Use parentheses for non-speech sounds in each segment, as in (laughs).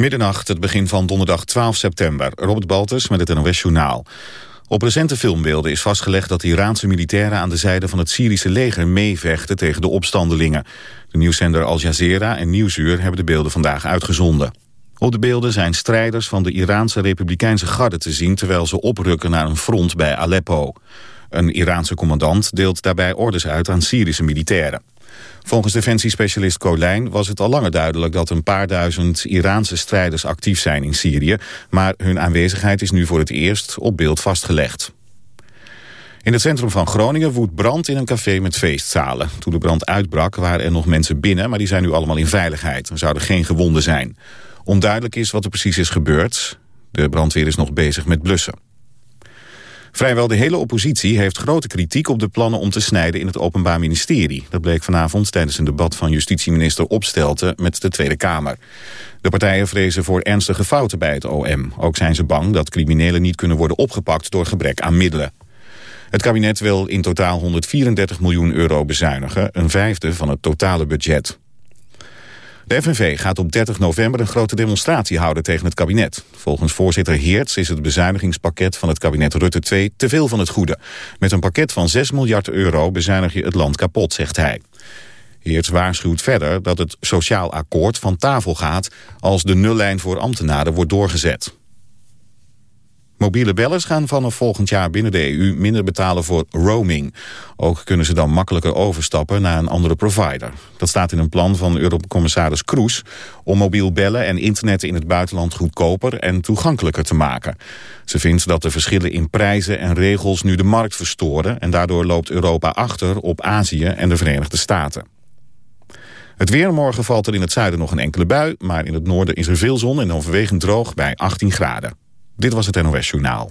Middernacht, het begin van donderdag 12 september. Robert Baltus met het NOS Journaal. Op recente filmbeelden is vastgelegd dat Iraanse militairen... aan de zijde van het Syrische leger meevechten tegen de opstandelingen. De nieuwszender Al Jazeera en Nieuwsuur hebben de beelden vandaag uitgezonden. Op de beelden zijn strijders van de Iraanse Republikeinse Garde te zien... terwijl ze oprukken naar een front bij Aleppo. Een Iraanse commandant deelt daarbij orders uit aan Syrische militairen. Volgens defensiespecialist Colijn was het al langer duidelijk dat een paar duizend Iraanse strijders actief zijn in Syrië, maar hun aanwezigheid is nu voor het eerst op beeld vastgelegd. In het centrum van Groningen woedt brand in een café met feestzalen. Toen de brand uitbrak waren er nog mensen binnen, maar die zijn nu allemaal in veiligheid. Er zouden geen gewonden zijn. Onduidelijk is wat er precies is gebeurd. De brandweer is nog bezig met blussen. Vrijwel de hele oppositie heeft grote kritiek op de plannen om te snijden in het Openbaar Ministerie. Dat bleek vanavond tijdens een debat van justitieminister Opstelten met de Tweede Kamer. De partijen vrezen voor ernstige fouten bij het OM. Ook zijn ze bang dat criminelen niet kunnen worden opgepakt door gebrek aan middelen. Het kabinet wil in totaal 134 miljoen euro bezuinigen, een vijfde van het totale budget. De FNV gaat op 30 november een grote demonstratie houden tegen het kabinet. Volgens voorzitter Heerts is het bezuinigingspakket van het kabinet Rutte 2 te veel van het goede. Met een pakket van 6 miljard euro bezuinig je het land kapot, zegt hij. Heerts waarschuwt verder dat het sociaal akkoord van tafel gaat... als de nullijn voor ambtenaren wordt doorgezet. Mobiele bellers gaan vanaf volgend jaar binnen de EU minder betalen voor roaming. Ook kunnen ze dan makkelijker overstappen naar een andere provider. Dat staat in een plan van Eurocommissaris Kroes... om mobiel bellen en internet in het buitenland goedkoper en toegankelijker te maken. Ze vindt dat de verschillen in prijzen en regels nu de markt verstoren... en daardoor loopt Europa achter op Azië en de Verenigde Staten. Het weer morgen valt er in het zuiden nog een enkele bui... maar in het noorden is er veel zon en overwegend droog bij 18 graden. Dit was het NOS Journaal.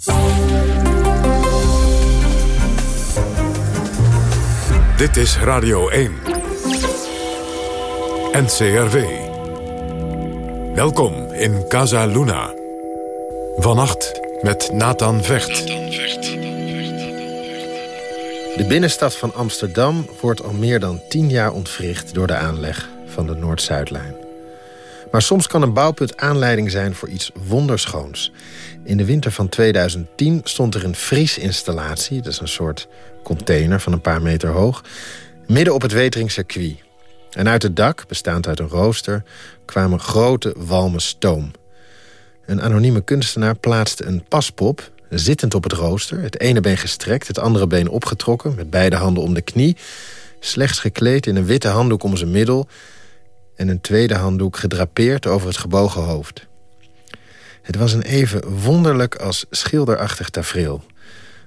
Dit is Radio 1. NCRV. Welkom in Casa Luna. Vannacht met Nathan Vecht. De binnenstad van Amsterdam wordt al meer dan tien jaar ontwricht... door de aanleg van de Noord-Zuidlijn. Maar soms kan een bouwpunt aanleiding zijn voor iets wonderschoons. In de winter van 2010 stond er een vriesinstallatie... dat is een soort container van een paar meter hoog... midden op het Weteringcircuit. En uit het dak, bestaand uit een rooster... kwamen grote walmen stoom. Een anonieme kunstenaar plaatste een paspop... zittend op het rooster, het ene been gestrekt... het andere been opgetrokken, met beide handen om de knie... slechts gekleed in een witte handdoek om zijn middel... en een tweede handdoek gedrapeerd over het gebogen hoofd. Het was een even wonderlijk als schilderachtig tafereel.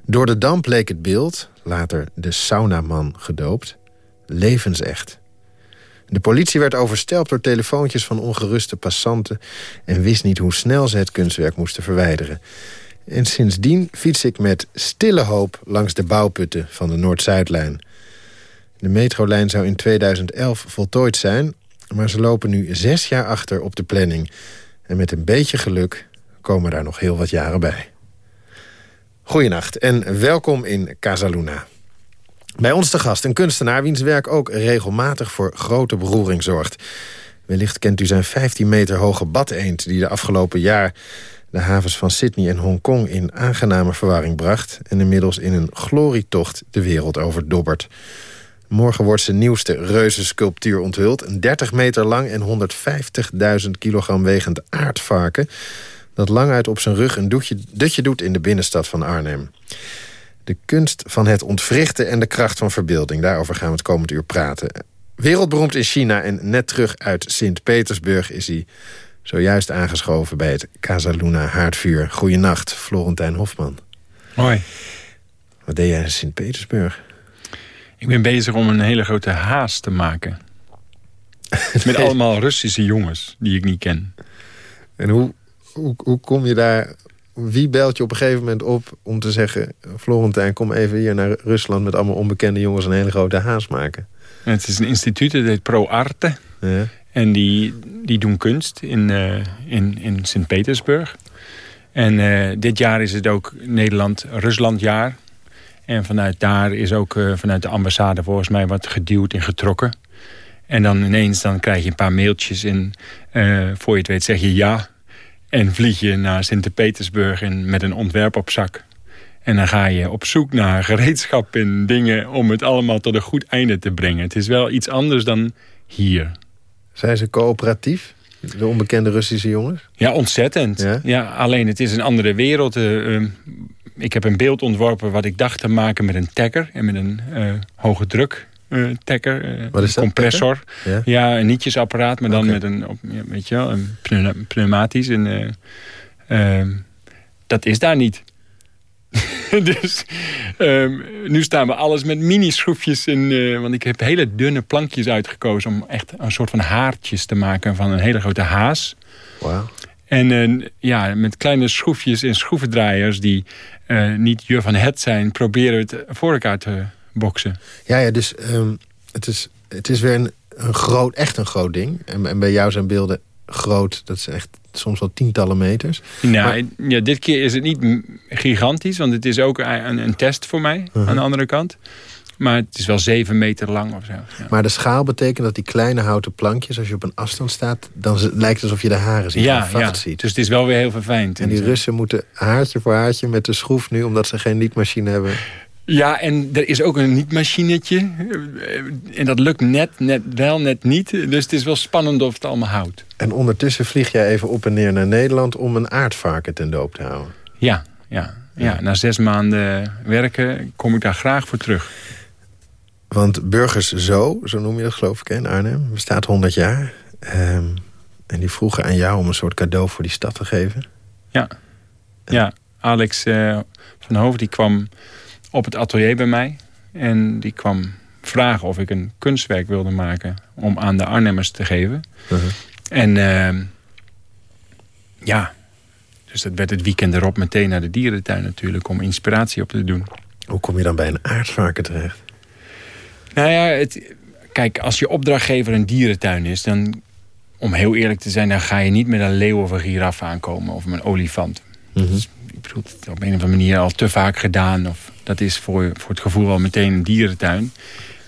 Door de damp leek het beeld, later de saunaman gedoopt, levensecht. De politie werd overstelpt door telefoontjes van ongeruste passanten... en wist niet hoe snel ze het kunstwerk moesten verwijderen. En sindsdien fiets ik met stille hoop langs de bouwputten van de Noord-Zuidlijn. De metrolijn zou in 2011 voltooid zijn... maar ze lopen nu zes jaar achter op de planning. En met een beetje geluk komen daar nog heel wat jaren bij. Goedenacht en welkom in Casaluna. Bij ons te gast een kunstenaar wiens werk ook regelmatig voor grote beroering zorgt. Wellicht kent u zijn 15 meter hoge badeend... die de afgelopen jaar de havens van Sydney en Hongkong in aangename verwarring bracht... en inmiddels in een glorietocht de wereld overdobbert. Morgen wordt zijn nieuwste reuzensculptuur onthuld. Een 30 meter lang en 150.000 kilogram wegend aardvarken dat lang uit op zijn rug een dutje, dutje doet in de binnenstad van Arnhem. De kunst van het ontwrichten en de kracht van verbeelding. Daarover gaan we het komend uur praten. Wereldberoemd in China en net terug uit Sint-Petersburg... is hij zojuist aangeschoven bij het Casaluna Haardvuur. Goeienacht, Florentijn Hofman. Hoi. Wat deed jij in Sint-Petersburg? Ik ben bezig om een hele grote haas te maken. (laughs) Met allemaal Russische jongens die ik niet ken. En hoe, hoe, hoe kom je daar... Wie belt je op een gegeven moment op om te zeggen... Florentijn, kom even hier naar Rusland... met allemaal onbekende jongens een hele grote haas maken? Het is een instituut, dat heet Pro Arte. Ja. En die, die doen kunst in, uh, in, in Sint-Petersburg. En uh, dit jaar is het ook Nederland-Rusland-jaar. En vanuit daar is ook uh, vanuit de ambassade volgens mij wat geduwd en getrokken. En dan ineens dan krijg je een paar mailtjes en voor je het weet zeg je ja. En vlieg je naar Sint-Petersburg met een ontwerp op zak. En dan ga je op zoek naar (laughs) gereedschap en dingen... om het allemaal tot een goed einde te brengen. Het is wel iets anders dan hier. Zijn ze coöperatief? De onbekende Russische jongens? Ja, ontzettend. Ja? alleen het is een andere wereld. Uh, ik heb een beeld ontworpen wat ik dacht te maken met een tagger... en met een uh, hoge druk uh, tagger, Wat is dat, compressor. Ja? ja? een nietjesapparaat, maar dan met een, weet je wel, een pneumatisch. En, ehm, dat is daar niet. (laughs) dus um, nu staan we alles met mini-schroefjes in. Uh, want ik heb hele dunne plankjes uitgekozen... om echt een soort van haartjes te maken van een hele grote haas. Wow. En uh, ja, met kleine schroefjes en schroevendraaiers... die uh, niet je van het zijn... proberen het voor elkaar te boksen. Ja, ja dus um, het, is, het is weer een, een groot, echt een groot ding. En, en bij jou zijn beelden groot. Dat is echt soms wel tientallen meters. Nou, ja, dit keer is het niet gigantisch, want het is ook een, een test voor mij uh-huh. aan de andere kant. Maar het is wel zeven meter lang of zo. Ja. Maar de schaal betekent dat die kleine houten plankjes... als je op een afstand staat, dan lijkt het alsof je de haren ziet. Ja, ja. ziet. dus het is wel weer heel verfijnd. En die Russen moeten haartje voor haartje met de schroef nu... omdat ze geen nietmachine hebben... Ja, en er is ook een niet-machinetje. En dat lukt net, net wel, net niet. Dus het is wel spannend of het allemaal houdt. En ondertussen vlieg jij even op en neer naar Nederland... om een aardvarken ten doop te houden. Ja, ja, ja. na zes maanden werken kom ik daar graag voor terug. Want Burgers Zo, zo noem je dat geloof ik in Arnhem... bestaat 100 jaar. Ehm, en die vroegen aan jou om een soort cadeau voor die stad te geven. Ja, ja. Alex uh, van Hoofd die kwam op het atelier bij mij. En die kwam vragen of ik een kunstwerk wilde maken om aan de Arnhemmers te geven. Uh-huh. En uh, ja, dus dat werd het weekend erop meteen naar de dierentuin natuurlijk om inspiratie op te doen. Hoe kom je dan bij een aardvarken terecht? Nou ja, het, kijk, als je opdrachtgever een dierentuin is, dan om heel eerlijk te zijn, dan ga je niet met een leeuw of een giraf aankomen of met een olifant. Uh ik bedoel, het op een of andere manier al te vaak gedaan. Of dat is voor, voor het gevoel wel meteen een dierentuin.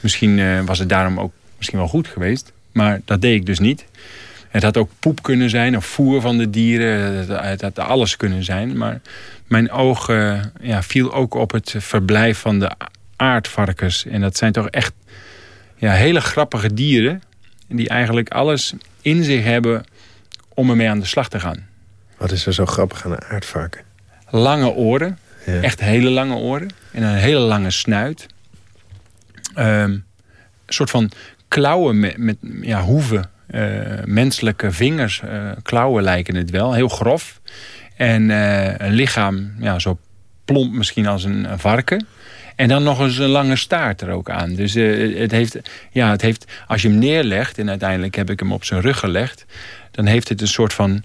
Misschien uh, was het daarom ook misschien wel goed geweest. Maar dat deed ik dus niet. Het had ook poep kunnen zijn of voer van de dieren. Het had alles kunnen zijn. Maar mijn oog uh, ja, viel ook op het verblijf van de aardvarkens. En dat zijn toch echt ja, hele grappige dieren. Die eigenlijk alles in zich hebben om ermee aan de slag te gaan. Wat is er zo grappig aan een aardvarken? Lange oren. Echt hele lange oren. En een hele lange snuit. Um, een soort van klauwen met, met ja, hoeven. Uh, menselijke vingers. Uh, klauwen lijken het wel. Heel grof. En uh, een lichaam ja, zo plomp misschien als een, varken. En dan nog eens een lange staart er ook aan. Dus het, heeft, ja, het heeft, als je hem neerlegt... en uiteindelijk heb ik hem op zijn rug gelegd... dan heeft het een soort van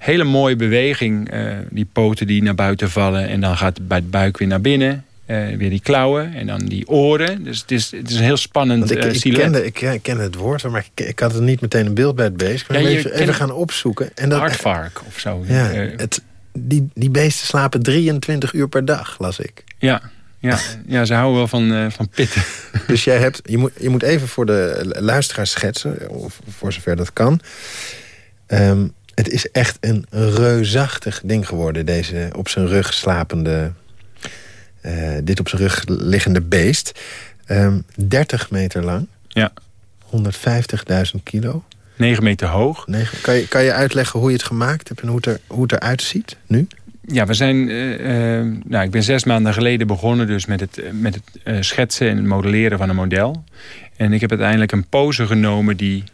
hele mooie beweging. Uh, die poten die naar buiten vallen. En dan gaat bij het buik weer naar binnen. Uh, weer die klauwen en dan die oren. Dus het is, het is een heel spannend ik, uh, ik, kende, ik ken het woord, maar ik, ik, had er niet meteen een beeld bij het beest. Ik ja, even, even gaan opzoeken. En dat, Aardvark of zo. Ja, het, die, die beesten slapen 23 uur per dag, las ik. Ja, ja, (laughs) ja ze houden wel van, uh, van pitten. (laughs) Dus jij hebt, je moet, je moet even voor de luisteraars schetsen, of voor zover dat kan. Um, het is echt een reusachtig ding geworden, deze op zijn rug slapende... Uh, dit op zijn rug liggende beest. Um, ehm, 30 meter lang. Ja. 150.000 kilo. 9 meter hoog. 9, kan, je, kan je uitleggen hoe je het gemaakt hebt en hoe het, er, hoe het eruit ziet nu? Ja, we zijn, uh, uh, nou, ik ben zes maanden geleden begonnen dus met het, met het schetsen en modelleren van een model. En ik heb uiteindelijk een pose genomen die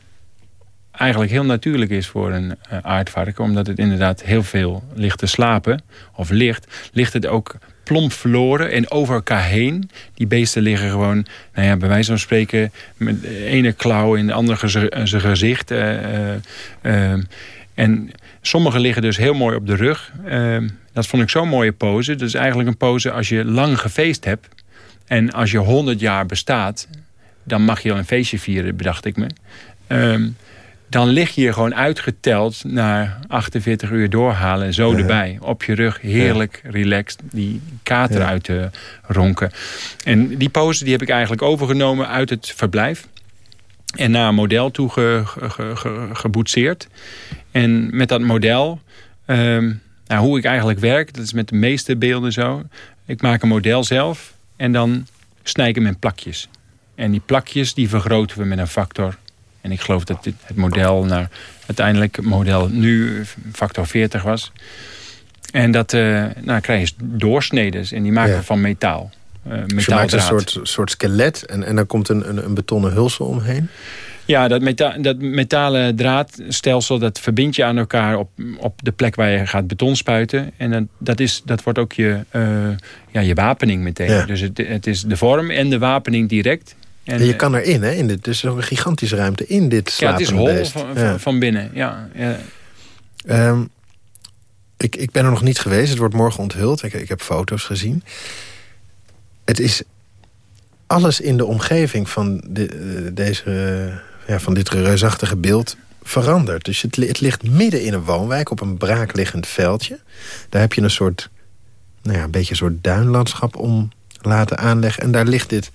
eigenlijk heel natuurlijk is voor een aardvarken. Omdat het inderdaad heel veel ligt te slapen, of ligt, ligt het ook plomp verloren en over elkaar heen. Die beesten liggen gewoon, nou ja, bij wijze van spreken... met de ene klauw in de andere gezicht. En sommige liggen dus heel mooi op de rug. dat vond ik zo'n mooie pose. Dat is eigenlijk een pose als je lang gefeest hebt... en als je 100 jaar bestaat... dan mag je al een feestje vieren, bedacht ik me. Ehm, dan lig je gewoon uitgeteld naar 48 uur doorhalen. Zo erbij. Op je rug, heerlijk relaxed. Die kater uit te ronken. En die pose die heb ik eigenlijk overgenomen uit het verblijf. En naar een model toe ge, ge, ge, geboetseerd. En met dat model Ehm, nou, hoe ik eigenlijk werk, dat is met de meeste beelden zo. Ik maak een model zelf en dan snij ik hem in plakjes. En die plakjes die vergroten we met een factor. En ik geloof dat dit, het model naar uiteindelijk model nu factor 40 was. En dat uh, nou, krijg je doorsneden en die maken we van metaal. Uh, dus je maakt een soort, soort skelet en, en dan komt een, een, een betonnen hulsel omheen? Ja, dat, meta dat metalen draadstelsel dat verbind je aan elkaar op, op de plek waar je gaat beton spuiten. En dat, dat, is, dat wordt ook je, uh, ja, je wapening meteen. Dus het, het is de vorm en de wapening direct. En, je kan erin, hè? In dit, dus een gigantische ruimte in dit slapende Ja, het is hol van, van, binnen, ja. ja. Um, ik, ik ben er nog niet geweest. Het wordt morgen onthuld. Ik, ik heb foto's gezien. Het is alles in de omgeving van, de, eh, deze, ja, van dit reusachtige beeld veranderd. Dus het, het, ligt midden in een woonwijk op een braakliggend veldje. Daar heb je een soort, nou ja, een beetje een soort duinlandschap om laten aanleggen. En daar ligt dit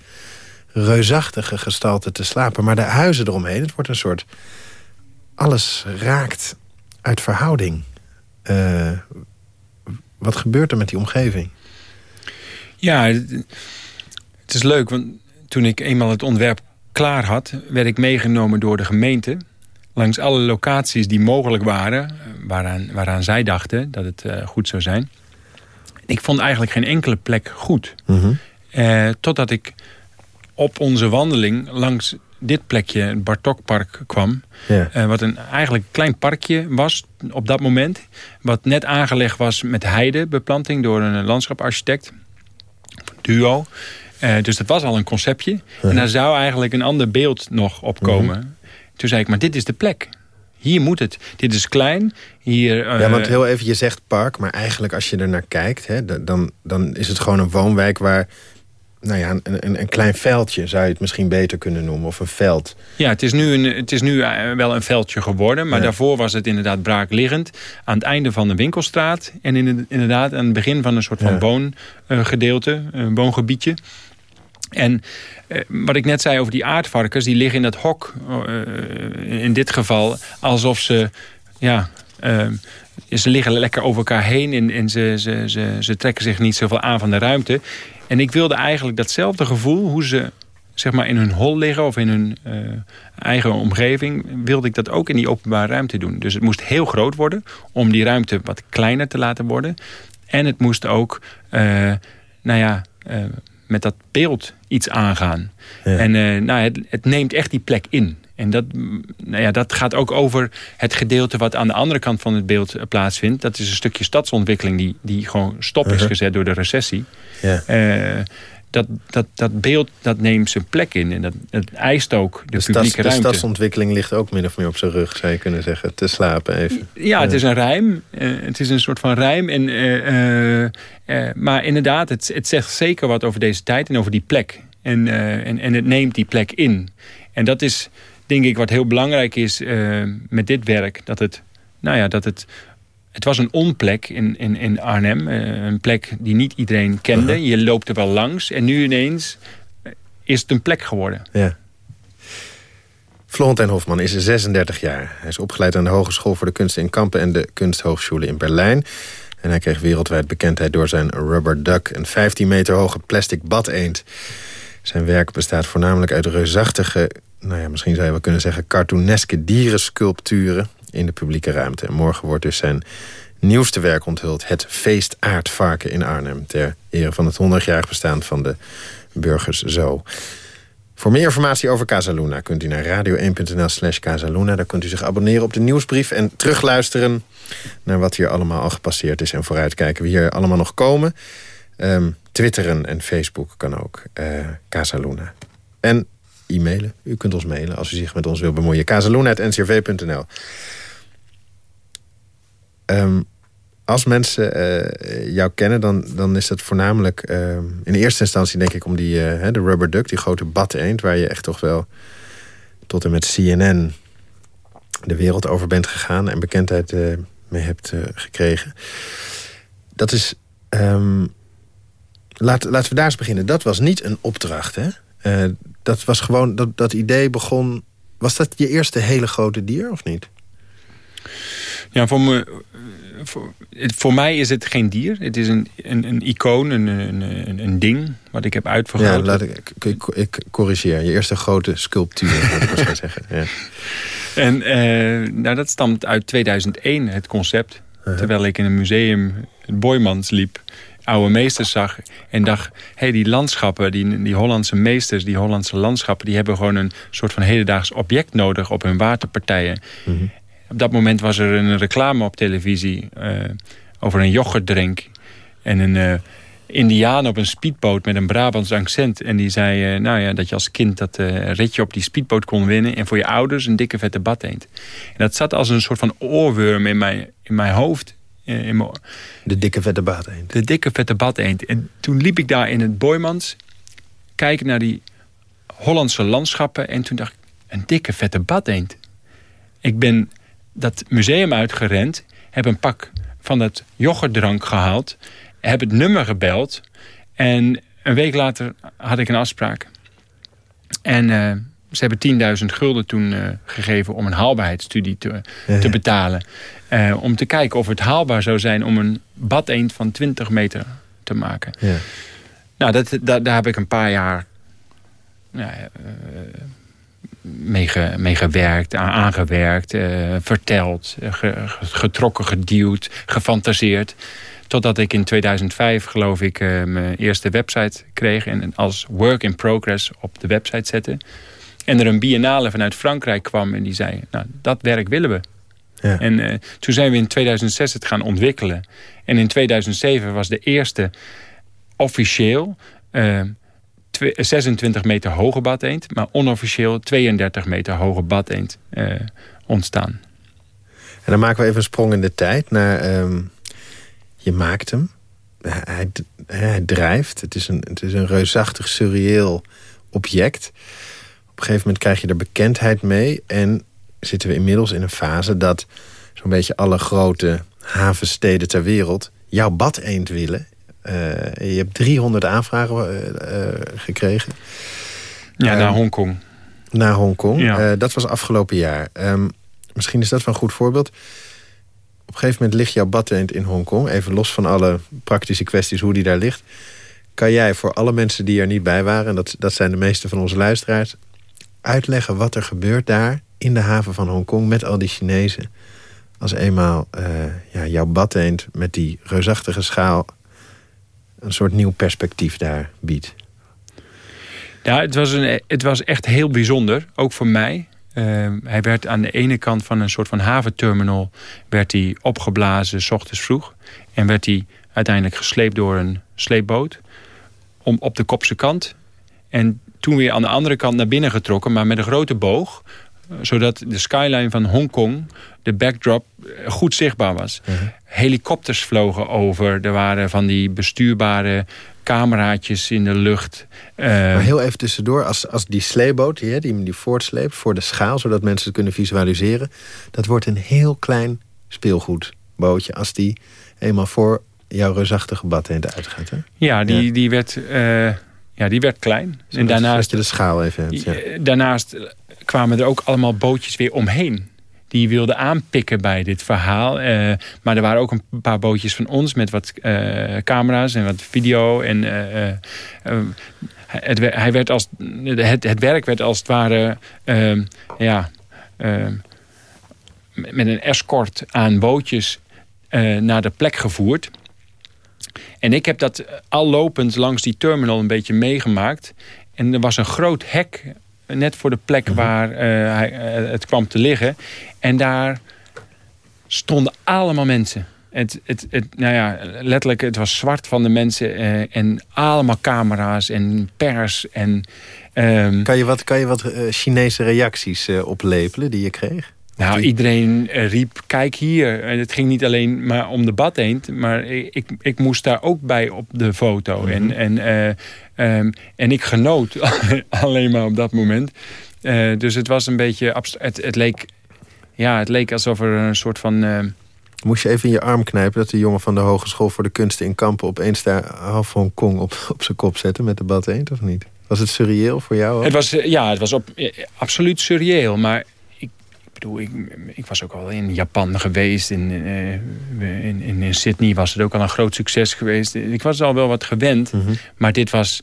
reusachtige gestalte te slapen. Maar de huizen eromheen, het wordt een soort... Alles raakt uit verhouding. Uh, wat gebeurt er met die omgeving? Ja, het is leuk, want toen ik eenmaal het ontwerp klaar had... werd ik meegenomen door de gemeente... langs alle locaties die mogelijk waren... Eh, waaraan, waaraan zij dachten dat het uh, goed zou zijn. Ik vond eigenlijk geen enkele plek goed. Mm uh, totdat ik op onze wandeling langs dit plekje, het Bartokpark, kwam. Ja. Uh, wat een eigenlijk klein parkje was op dat moment. Wat net aangelegd was met heidebeplanting door een landschaparchitect. Duo. Uh, dus dat was al een conceptje. En daar zou eigenlijk een ander beeld nog op komen. Mhm. Toen zei ik, maar dit is de plek. Hier moet het. Dit is klein. Hier, uh... Ja, want heel even, je zegt park, maar eigenlijk als je er naar kijkt... Hè, dan, dan is het gewoon een woonwijk waar nou ja, een, een, een, klein veldje zou je het misschien beter kunnen noemen. Of een veld. Ja, het is nu, een, het is nu eh, wel een veldje geworden. Maar daarvoor was het inderdaad braakliggend. Aan het einde van de winkelstraat. En in, inderdaad aan het begin van een soort van woongedeelte. Een woongebiedje. En eh, wat ik net zei over die aardvarkens. Die liggen in dat hok. Uh, in dit geval alsof ze... Ja, uh, ze liggen lekker over elkaar heen en, en ze, ze, ze, ze trekken zich niet zoveel aan van de ruimte. En ik wilde eigenlijk datzelfde gevoel, hoe ze zeg maar in hun hol liggen of in hun uh, eigen omgeving, wilde ik dat ook in die openbare ruimte doen. Dus het moest heel groot worden om die ruimte wat kleiner te laten worden. En het moest ook, uh, nou ja, uh, met dat beeld iets aangaan. Ja. En nou, het, het, neemt echt die plek in. En dat, nou ja, dat gaat ook over het gedeelte wat aan de andere kant van het beeld plaatsvindt. Dat is een stukje stadsontwikkeling die, die gewoon stop is uh-huh. gezet door de recessie. Ja. Uh, dat, dat, dat beeld dat neemt zijn plek in. En dat, het eist ook de, publieke ruimte. De stadsontwikkeling ligt ook min of meer op zijn rug, zou je kunnen zeggen. Te slapen even. Ja, het is een rijm. Uh, het is een soort van rijm. En, uh, uh, maar inderdaad, het, het zegt zeker wat over deze tijd en over die plek. En, en, en het neemt die plek in. En dat is denk ik wat heel belangrijk is met dit werk. Dat het, nou ja, dat het het was een onplek in, in, in Arnhem. Uh, een plek die niet iedereen kende. Uh-huh. Je loopt er wel langs. En nu ineens is het een plek geworden. Ja. Florentijn Hofman is 36 jaar. Hij is opgeleid aan de Hogeschool voor de Kunsten in Kampen... en de Kunsthochschule in Berlijn. En hij kreeg wereldwijd bekendheid door zijn Rubber Duck... een 15 meter hoge plastic badeend. Zijn werk bestaat voornamelijk uit reusachtige... nou ja, misschien zou je wel kunnen zeggen... cartooneske dierensculpturen in de publieke ruimte. En morgen wordt dus zijn nieuwste werk onthuld. Het feest Aardvarken in Arnhem. Ter ere van het 100-jarig bestaan van de Burgers Zo. Voor meer informatie over Casaluna kunt u naar radio1.nl slash Casaluna. Daar kunt u zich abonneren op de nieuwsbrief en terugluisteren... naar wat hier allemaal al gepasseerd is... en vooruitkijken wie hier allemaal nog komen. Um, twitteren en Facebook kan ook. Uh, Casaluna. En e-mailen. U kunt ons mailen als u zich met ons wil bemoeien. casaluna.ncrv.nl Um, als mensen uh, jou kennen, dan, dan is dat voornamelijk... Uh, in eerste instantie denk ik om die, uh, de rubber duck, die grote bad eend... waar je echt toch wel tot en met CNN de wereld over bent gegaan... en bekendheid mee hebt gekregen. Dat is... Um, laat, laten we daar eens beginnen. Dat was niet een opdracht, hè? Dat was gewoon... Dat, dat idee begon... Was dat je eerste hele grote dier, of niet? Ja, voor me voor, voor, mij is het geen dier. Het is een, een, een icoon, een, een, een, ding wat ik heb uitvergroot. Ja, laat ik, ik, ik, corrigeer. Je eerste grote sculptuur, moet ik (laughs) zeggen. Ja. En uh, nou, dat stamt uit 2001, het concept. Uh-huh. Terwijl ik in een museum Boymans liep oude meesters zag en dacht... hé, hey, die landschappen, die, die Hollandse meesters, die Hollandse landschappen... die hebben gewoon een soort van hedendaags object nodig op hun waterpartijen. Mhm. Op dat moment was er een reclame op televisie uh, over een yoghurtdrink... en een uh, indiaan op een speedboot met een Brabants accent. En die zei uh, nou ja, dat je als kind dat ritje op die speedboot kon winnen... en voor je ouders een dikke vette eend. En dat zat als een soort van oorworm in mijn, in mijn hoofd... In de dikke vette badeend. De dikke vette badeend. En toen liep ik daar in het Boymans. Kijken naar die Hollandse landschappen. En toen dacht ik, een dikke vette badeend. Ik ben dat museum uitgerend. Heb een pak van dat yoghurtdrank gehaald. Heb het nummer gebeld. En een week later had ik een afspraak. En uh, ze hebben 10.000 gulden toen uh, gegeven om een haalbaarheidsstudie te, te betalen. Uh, om te kijken of het haalbaar zou zijn om een badeend van 20 meter te maken. Ja. Nou, dat, dat, daar heb ik een paar jaar ja, uh, mee, ge, mee, gewerkt, aangewerkt, verteld, getrokken, geduwd, gefantaseerd. Totdat ik in 2005, geloof ik, mijn eerste website kreeg... en als work in progress op de website zette. En er een biennale vanuit Frankrijk kwam en die zei... nou, dat werk willen we. Ja. En uh, toen zijn we in 2006 het gaan ontwikkelen. En in 2007 was de eerste officieel... Uh, eh, 26 meter hoge badeend, maar onofficieel 32 meter hoge badeend uh, ontstaan. En dan maken we even een sprong in de tijd naar... Um, je maakt hem, hij, hij, drijft, het is, een, het is een reusachtig, surreëel object een gegeven moment krijg je er bekendheid mee. En zitten we inmiddels in een fase dat zo'n beetje alle grote havensteden ter wereld jouw bad eend willen. Uh, je hebt 300 aanvragen uh, uh, gekregen. Ja, naar Hongkong. Naar Hongkong. Ja. dat was afgelopen jaar. Um, misschien is dat wel een goed voorbeeld. Op een gegeven moment ligt jouw badeend in Hongkong. Even los van alle praktische kwesties hoe die daar ligt. Kan jij voor alle mensen die er niet bij waren... en dat, dat zijn de meeste van onze luisteraars uitleggen wat er gebeurt daar in de haven van Hongkong met al die Chinezen. Als eenmaal uh, ja, jouw badeend met die reusachtige schaal een soort nieuw perspectief daar biedt. Ja, het was, een, het was echt heel bijzonder, ook voor mij. Uh, hij werd aan de ene kant van een soort van haventerminal werd hij opgeblazen, s ochtends vroeg. En werd hij uiteindelijk gesleept door een sleepboot om, op de kopse kant. En toen weer aan de andere kant naar binnen getrokken, maar met een grote boog zodat de skyline van Hongkong, de backdrop, eh, goed zichtbaar was. Uh Helikopters vlogen over. Er waren van die bestuurbare cameraatjes in de lucht. Uh, maar heel even tussendoor, als, als die sleeboot die, die, die voortsleept voor de schaal... zodat mensen het kunnen visualiseren... dat wordt een heel klein speelgoedbootje... als die eenmaal voor jouw reusachtige badtent uitgaat. Hè? Ja, die, die werd... Uh, ja, die werd klein. en daarnaast, je de schaal even hebt. Ja. Daarnaast kwamen er ook allemaal bootjes weer omheen. Die wilden aanpikken bij dit verhaal. Uh, maar er waren ook een paar bootjes van ons met wat uh, camera's en wat video. En uh, het, hij werd als, het, het werk werd als het ware ja, met een escort aan bootjes naar de plek gevoerd. En ik heb dat al lopend langs die terminal een beetje meegemaakt. En er was een groot hek net voor de plek mhm. waar uh, hij, uh, het kwam te liggen. En daar stonden allemaal mensen. Het, het, het, nou ja, letterlijk, het was zwart van de mensen. Uh, en allemaal camera's en pers. En, um... kan, je wat, kan je wat Chinese reacties oplepelen die je kreeg? Nou, iedereen eh, riep, kijk hier. En het ging niet alleen maar om de eend, maar ik, ik moest daar ook bij op de foto. Mhm. En, en, uh, um, en ik genoot (laughs) alleen maar op dat moment. Uh, dus het was een beetje... Het, het, leek, ja, het leek alsof er een soort van... Uh, Moest je even in je arm knijpen dat de jongen van de Hogeschool voor de Kunsten in Kampen... opeens daar half Hongkong op, (laughs) op zijn kop zette met de eend, of niet? Was het surreëel voor jou? Ook? Het was, ja, het was op, absoluut surreëel. Maar bedoel, ik, ik was ook al in Japan geweest. In, uh, in, in, Sydney was het ook al een groot succes geweest. Ik was al wel wat gewend. Mhm. Maar dit was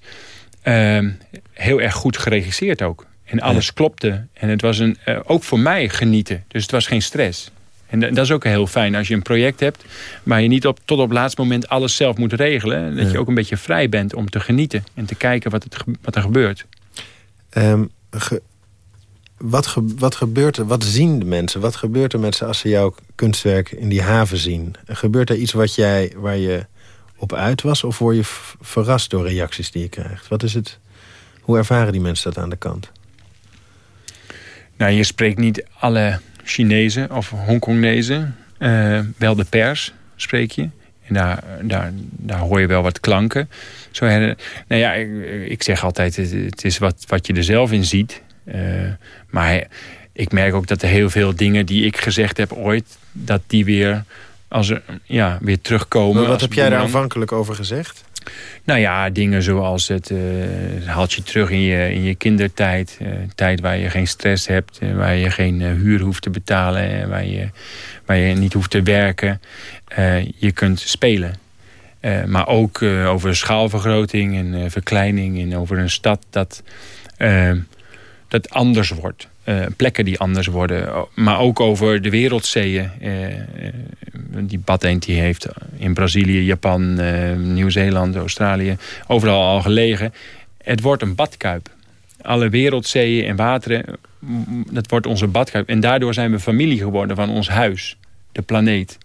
uh, heel erg goed geregisseerd ook. En alles klopte. En het was een, uh, ook voor mij genieten. Dus het was geen stress. En dat is ook heel fijn als je een project hebt... waar je niet op, tot op het laatste moment alles zelf moet regelen. Dat je ook een beetje vrij bent om te genieten. En te kijken wat, het, wat er gebeurt. Um, wat, wat gebeurt er? Wat zien de mensen? Wat gebeurt er met ze als ze jouw kunstwerk in die haven zien? Gebeurt er iets wat jij, waar je op uit was? Of word je verrast door reacties die je krijgt? Wat is het? Hoe ervaren die mensen dat aan de kant? Nou, je spreekt niet alle Chinezen of Hongkonezen. Uh, wel de pers spreek je. En daar, daar, daar hoor je wel wat klanken. Zo, nou ja, ik, ik zeg altijd, het is wat, wat je er zelf in ziet. Uh, maar ik merk ook dat er heel veel dingen die ik gezegd heb ooit... dat die weer, als er, ja, weer terugkomen. Maar wat heb jij daar aanvankelijk over gezegd? Nou ja, dingen zoals het uh, haalt je terug in je, in je kindertijd. Uh, tijd waar je geen stress hebt, uh, waar je geen huur hoeft te betalen, waar, je, waar je niet hoeft te werken. je kunt spelen. maar ook over schaalvergroting en verkleining en over een stad dat, dat anders wordt. plekken die anders worden. Maar ook over de wereldzeeën die badeend die heeft in Brazilië, Japan, Nieuw-Zeeland, Australië, overal al gelegen. Het wordt een badkuip. Alle wereldzeeën en wateren, dat wordt onze badkuip. En daardoor zijn we familie geworden van ons huis, de planeet.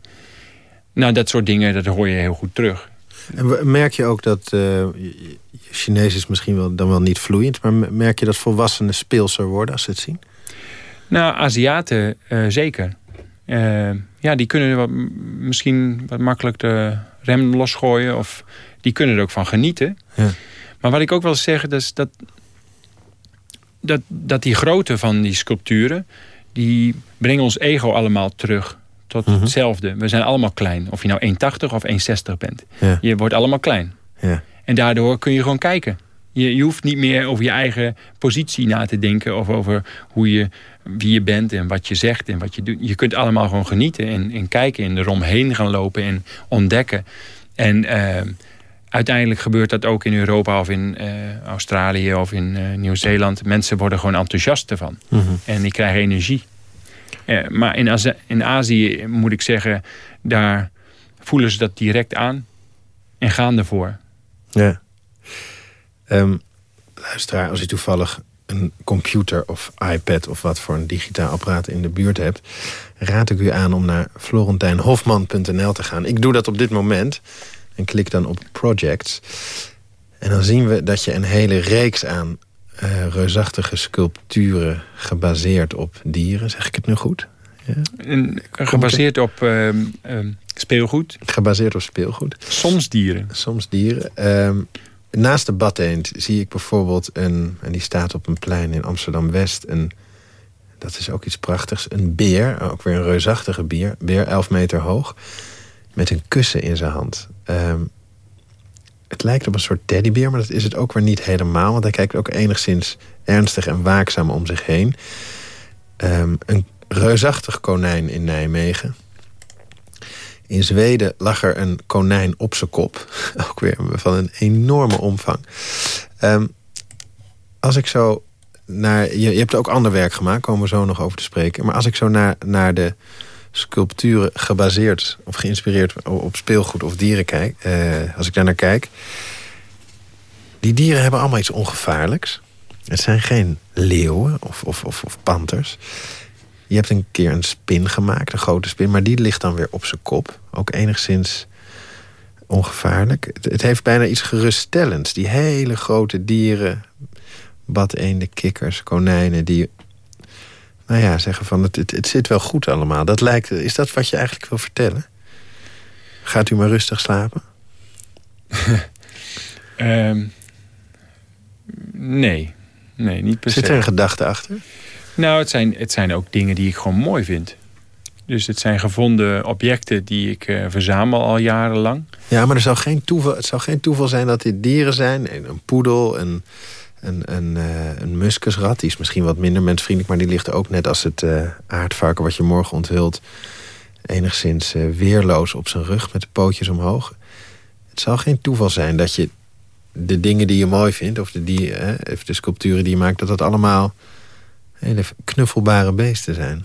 Nou, dat soort dingen, dat hoor je heel goed terug. En merk je ook dat, uh, Chinees is misschien wel, dan wel niet vloeiend... maar merk je dat volwassenen speelser worden als ze het zien? Nou, Aziaten uh, zeker. Uh, ja, die kunnen wat, misschien wat makkelijk de rem losgooien. Of die kunnen er ook van genieten. Ja. Maar wat ik ook wil zeggen, is dat, dat, dat die grootte van die sculpturen... die brengen ons ego allemaal terug tot mhm. hetzelfde. We zijn allemaal klein. Of je nou 1,80 of 1,60 bent. Je wordt allemaal klein. Ja. En daardoor kun je gewoon kijken. Je, je hoeft niet meer over je eigen positie na te denken... of over hoe je wie je bent en wat je zegt en wat je doet. Je kunt allemaal gewoon genieten en, en kijken en eromheen gaan lopen en ontdekken. En uh, uiteindelijk gebeurt dat ook in Europa of in uh, Australië of in uh, Nieuw-Zeeland. Mensen worden gewoon enthousiast ervan. -hmm. En die krijgen energie. Maar in, Azië, in Azië moet ik zeggen, daar voelen ze dat direct aan en gaan ervoor. Ja. Um, luisteraar, als je toevallig een computer of iPad of wat voor een digitaal apparaat in de buurt hebt... raad ik u aan om naar florentijnhofman.nl te gaan. Ik doe dat op dit moment en klik dan op Projects. En dan zien we dat je een hele reeks aan uh, reusachtige sculpturen... gebaseerd op dieren, zeg ik het nu goed? Ja? gebaseerd op uh, uh, speelgoed? Gebaseerd op speelgoed. Soms dieren. Soms dieren. Ehm, Naast de badeend zie ik bijvoorbeeld een... en die staat op een plein in Amsterdam-West... een dat is ook iets prachtigs. Een beer, ook weer een reusachtige beer. Beer 11 meter hoog. Met een kussen in zijn hand. Ehm, het lijkt op een soort teddybeer, maar dat is het ook weer niet helemaal. Want hij kijkt ook enigszins ernstig en waakzaam om zich heen. Um, een reusachtig konijn in Nijmegen. In Zweden lag er een konijn op zijn kop. (laughs) Ook weer van een enorme omvang. Um, als ik zo naar... Je, je, hebt ook ander werk gemaakt, komen we zo nog over te spreken. Maar als ik zo naar, naar de sculpturen gebaseerd... of geïnspireerd op speelgoed of dieren kijk... Uh, als ik daar naar kijk... die dieren hebben allemaal iets ongevaarlijks. Het zijn geen leeuwen of, of, of, of panters. Je hebt een keer een spin gemaakt, een grote spin... maar die ligt dan weer op zijn kop. Ook enigszins ongevaarlijk. Het, heeft bijna iets geruststellends. Die hele grote dieren, badeenden, kikkers, konijnen... die nou ja, zeggen van het, het, zit wel goed allemaal. Dat lijkt, is dat wat je eigenlijk wil vertellen? Gaat u maar rustig slapen? um, (laughs) nee. nee, niet per Zit er een gedachte achter? Nou, het zijn, het zijn ook dingen die ik gewoon mooi vind. Dus het zijn gevonden objecten die ik uh, verzamel al jarenlang. Ja, maar er zou geen toeval, het zou geen toeval zijn dat dit dieren zijn. Een poedel, een, een, een, uh, een muskusrat. Die is misschien wat minder mensvriendelijk... maar die ligt ook net als het uh, aardvarken wat je morgen onthult... enigszins uh, weerloos op zijn rug met de pootjes omhoog. Het zal geen toeval zijn dat je de dingen die je mooi vindt... of de, die, de sculpturen die je maakt... dat dat allemaal hele knuffelbare beesten zijn.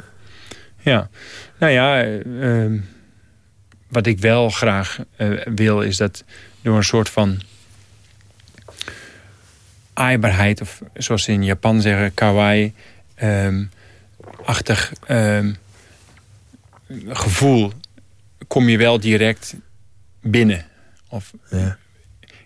Ja, nou ja... Ehm, wat ik wel graag wil is dat door een soort van aaibaarheid, of zoals ze in Japan zeggen, kawaii-achtig ehm, gevoel, kom je wel direct binnen. Of, ja.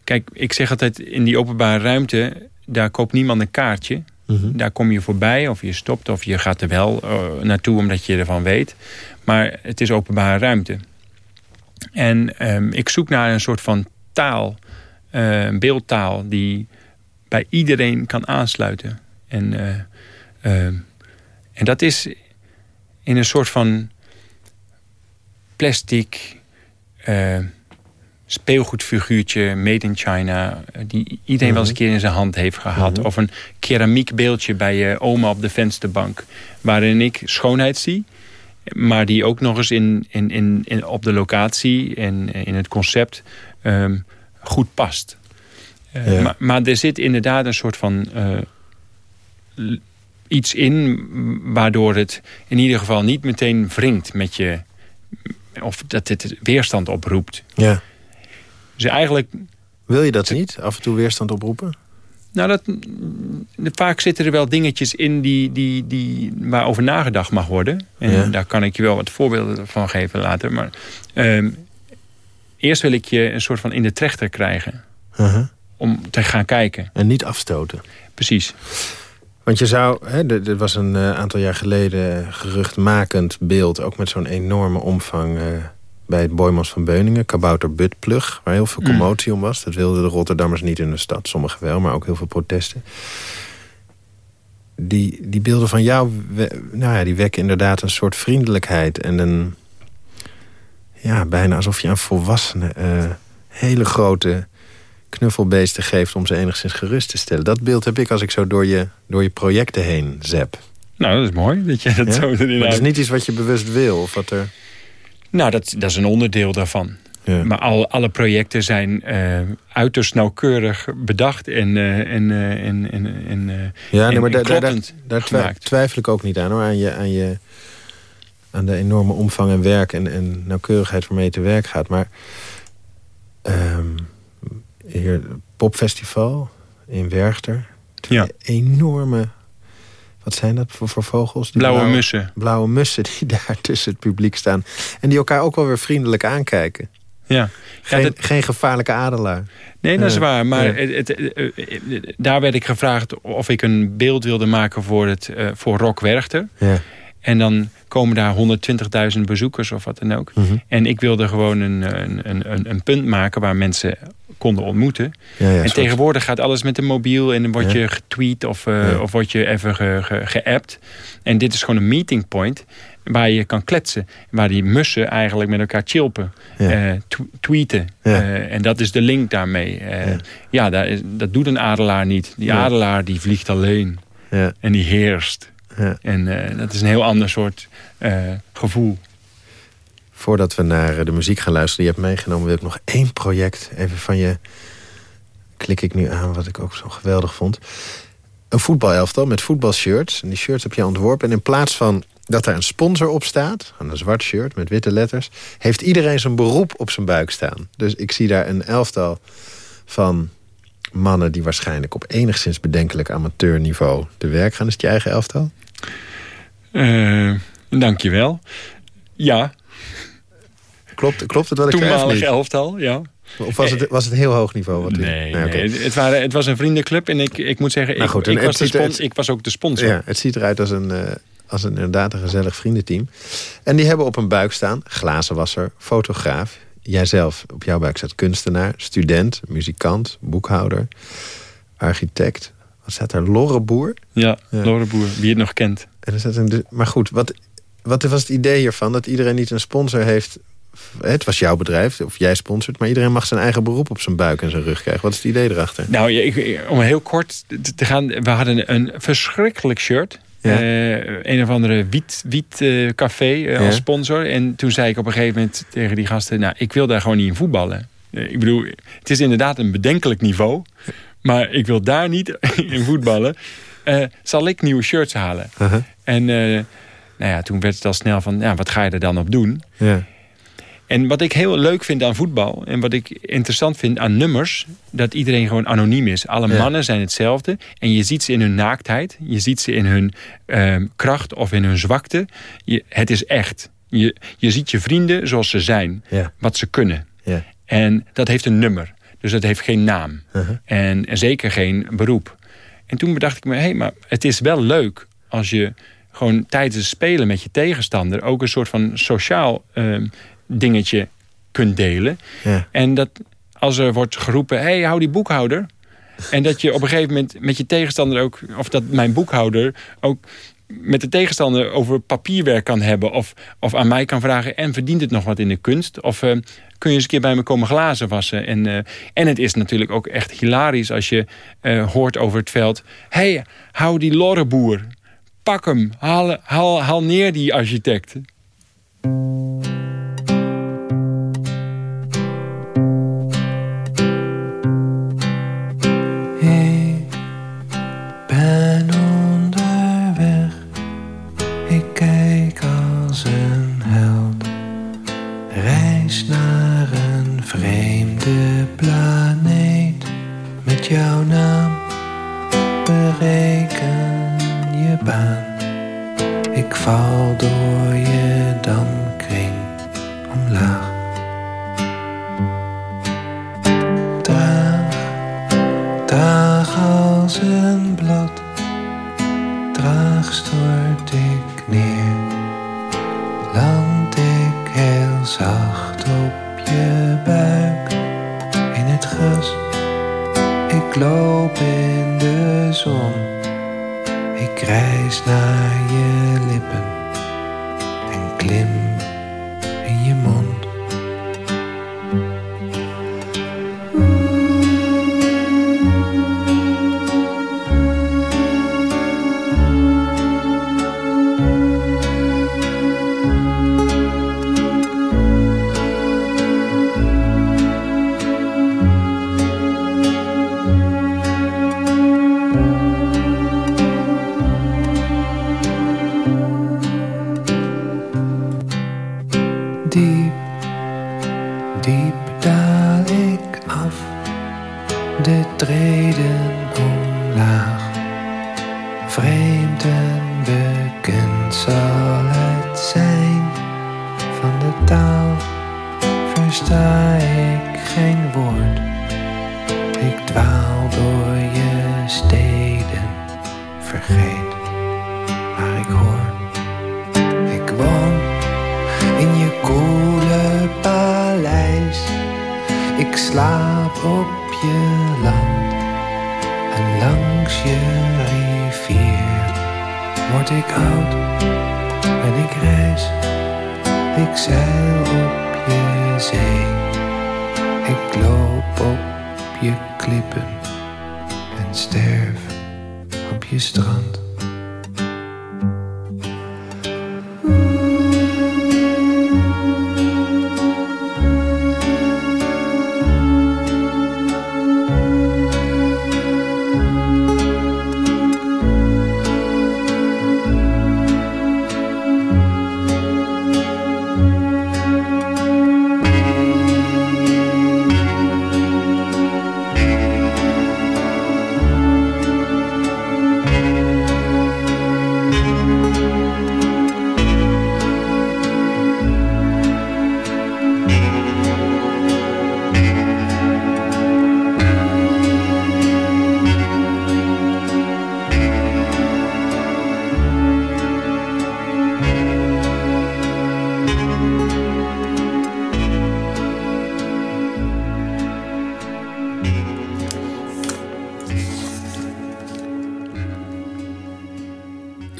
Kijk, ik zeg altijd, in die openbare ruimte, daar koopt niemand een kaartje. Mhm. Daar kom je voorbij, of je stopt, of je gaat er wel uh, naartoe omdat je ervan weet. Maar het is openbare ruimte. En um, ik zoek naar een soort van taal, uh, beeldtaal, die bij iedereen kan aansluiten. En, uh, uh, en dat is in een soort van plastic uh, speelgoedfiguurtje made in China... die iedereen wel eens een keer in zijn hand heeft gehad. Of een keramiek beeldje bij je oma op de vensterbank... waarin ik schoonheid zie... maar die ook nog eens in, in, in, in op de locatie en in het concept um, goed past. Uh, maar, maar, er zit inderdaad een soort van uh, iets in... waardoor het in ieder geval niet meteen wringt met je... of dat het weerstand oproept. Ja. Dus eigenlijk... Wil je dat niet, af en toe weerstand oproepen? Nou, dat, vaak zitten er wel dingetjes in die, die, die, waarover nagedacht mag worden. En ja. daar kan ik je wel wat voorbeelden van geven later. Maar uh, eerst wil ik je een soort van in de trechter krijgen. Uh -huh om te gaan kijken. En niet afstoten. Precies. Want je zou, hè, er was een uh, aantal jaar geleden geruchtmakend beeld... ook met zo'n enorme omvang uh, bij het Boymans van Beuningen... Kabouter Butplug, waar heel veel commotie mm. om was. Dat wilden de Rotterdammers niet in de stad, sommigen wel... maar ook heel veel protesten. Die, die beelden van jou, nou ja, die wekken inderdaad een soort vriendelijkheid... en een, ja, bijna alsof je een volwassene... Uh, hele grote knuffelbeesten geeft om ze enigszins gerust te stellen. Dat beeld heb ik als ik zo door je, door je projecten heen zep. Nou, dat is mooi dat je dat zo erin Maar het is niet iets wat je bewust wil? Of wat er... Nou, dat, dat is een onderdeel daarvan. Ja. Maar al, alle projecten zijn uh, uiterst nauwkeurig bedacht en, uh, en, uh, en, en, en, ja, nee, maar daar, daar, daar twijfel ik ook niet aan hoor. Aan, je, aan, je, aan de enorme omvang en werk en, en nauwkeurigheid waarmee je te werk gaat. Maar um, hier popfestival in Werchter. Twee ja. enorme, wat zijn dat voor, voor vogels? Die blauwe, mussen. Blauwe mussen die (laughs) daar tussen het publiek staan. En die elkaar ook wel weer vriendelijk aankijken. Ja. Geen, ja, dat... geen gevaarlijke adelaar. Nee, dat is waar. Maar het, het, het, daar werd ik gevraagd of ik een beeld wilde maken voor, het, uh, voor Rock Werchter. Ja. En dan komen daar 120.000 bezoekers of wat dan ook. Mm -hmm. En ik wilde gewoon een, een, een, een punt maken waar mensen konden ontmoeten. Ja, ja, en tegenwoordig gaat alles met een mobiel en dan word je getweet of, uh, of word je even geappt. Ge, ge en dit is gewoon een meeting point waar je kan kletsen. Waar die mussen eigenlijk met elkaar chilpen. Uh, tweeten. Uh, en dat is de link daarmee. Uh, ja, dat, is, dat doet een adelaar niet. Die adelaar die vliegt alleen. En die heerst. En dat is een heel ander soort gevoel. Voordat we naar de muziek gaan luisteren... die je hebt meegenomen, wil ik nog één project even van je... klik ik nu aan, wat ik ook zo geweldig vond. Een voetbalelftal met voetbalshirts. En die shirts heb je ontworpen. En in plaats van dat er een sponsor op staat... een zwart shirt met witte letters... heeft iedereen zijn beroep op zijn buik staan. Dus ik zie daar een elftal van mannen... die waarschijnlijk op enigszins bedenkelijk amateurniveau te werk gaan. Is het je eigen elftal? Uh, dankjewel. Ja, Klopt, klopt het wel? Toenmalig elftal, ja. Of was het, was het heel hoog niveau? Wat nee, nee, nee, het, waren, het was een vriendenclub en ik, ik moet zeggen, nou goed, ik, ik was de spons, ik was ook de sponsor. Ja, het ziet eruit als een, uh, als een inderdaad een gezellig vriendenteam. En die hebben op een buik staan, glazenwasser, fotograaf. Jijzelf, op jouw buik staat kunstenaar, student, muzikant, boekhouder, architect. Wat staat er? Lorreboer? Ja, ja. Lorreboer, wie het nog kent. En er staat een, maar goed, wat, wat was het idee hiervan? Dat iedereen niet een sponsor heeft het was jouw bedrijf, of jij sponsort... maar iedereen mag zijn eigen beroep op zijn buik en zijn rug krijgen. Wat is het idee erachter? Nou, ik, om heel kort te gaan... we hadden een verschrikkelijk shirt... Ja. Uh, een of andere wiet, wiet uh, café uh, als sponsor. En toen zei ik op een gegeven moment tegen die gasten... nou, ik wil daar gewoon niet in voetballen. ik bedoel, het is inderdaad een bedenkelijk niveau... maar ik wil daar niet (laughs) in voetballen. zal ik nieuwe shirts halen? -huh. En nou ja, toen werd het al snel van... ja, wat ga je er dan op doen? Ja. En wat ik heel leuk vind aan voetbal... en wat ik interessant vind aan nummers... dat iedereen gewoon anoniem is. Alle mannen zijn hetzelfde. En je ziet ze in hun naaktheid. Je ziet ze in hun uh, kracht of in hun zwakte. Je, het is echt. Je, je ziet je vrienden zoals ze zijn. Ja. Wat ze kunnen. Ja. En dat heeft een nummer. Dus dat heeft geen naam. Uh -huh. en, en, zeker geen beroep. En toen bedacht ik me... hé, hey, maar het is wel leuk als je gewoon tijdens het spelen met je tegenstander... ook een soort van sociaal... Uh, dingetje kunt delen. Ja. En dat als er wordt geroepen, hey, hou die boekhouder. En dat je op een gegeven moment met je tegenstander ook... of dat mijn boekhouder ook met de tegenstander over papierwerk kan hebben... of, of aan mij kan vragen, en verdient het nog wat in de kunst? Of uh, kun je eens een keer bij me komen glazen wassen? En, uh, en het is natuurlijk ook echt hilarisch als je uh, hoort over het veld... hey, hou die lorreboer, pak hem, haal, haal, haal neer die architect. Jouw naam, bereken je baan. Ik val door je damkring omlaag. Traag, traag als een blad, traag stort ik neer. Land ik heel zacht op je loop in de zon, ik reis naar je lippen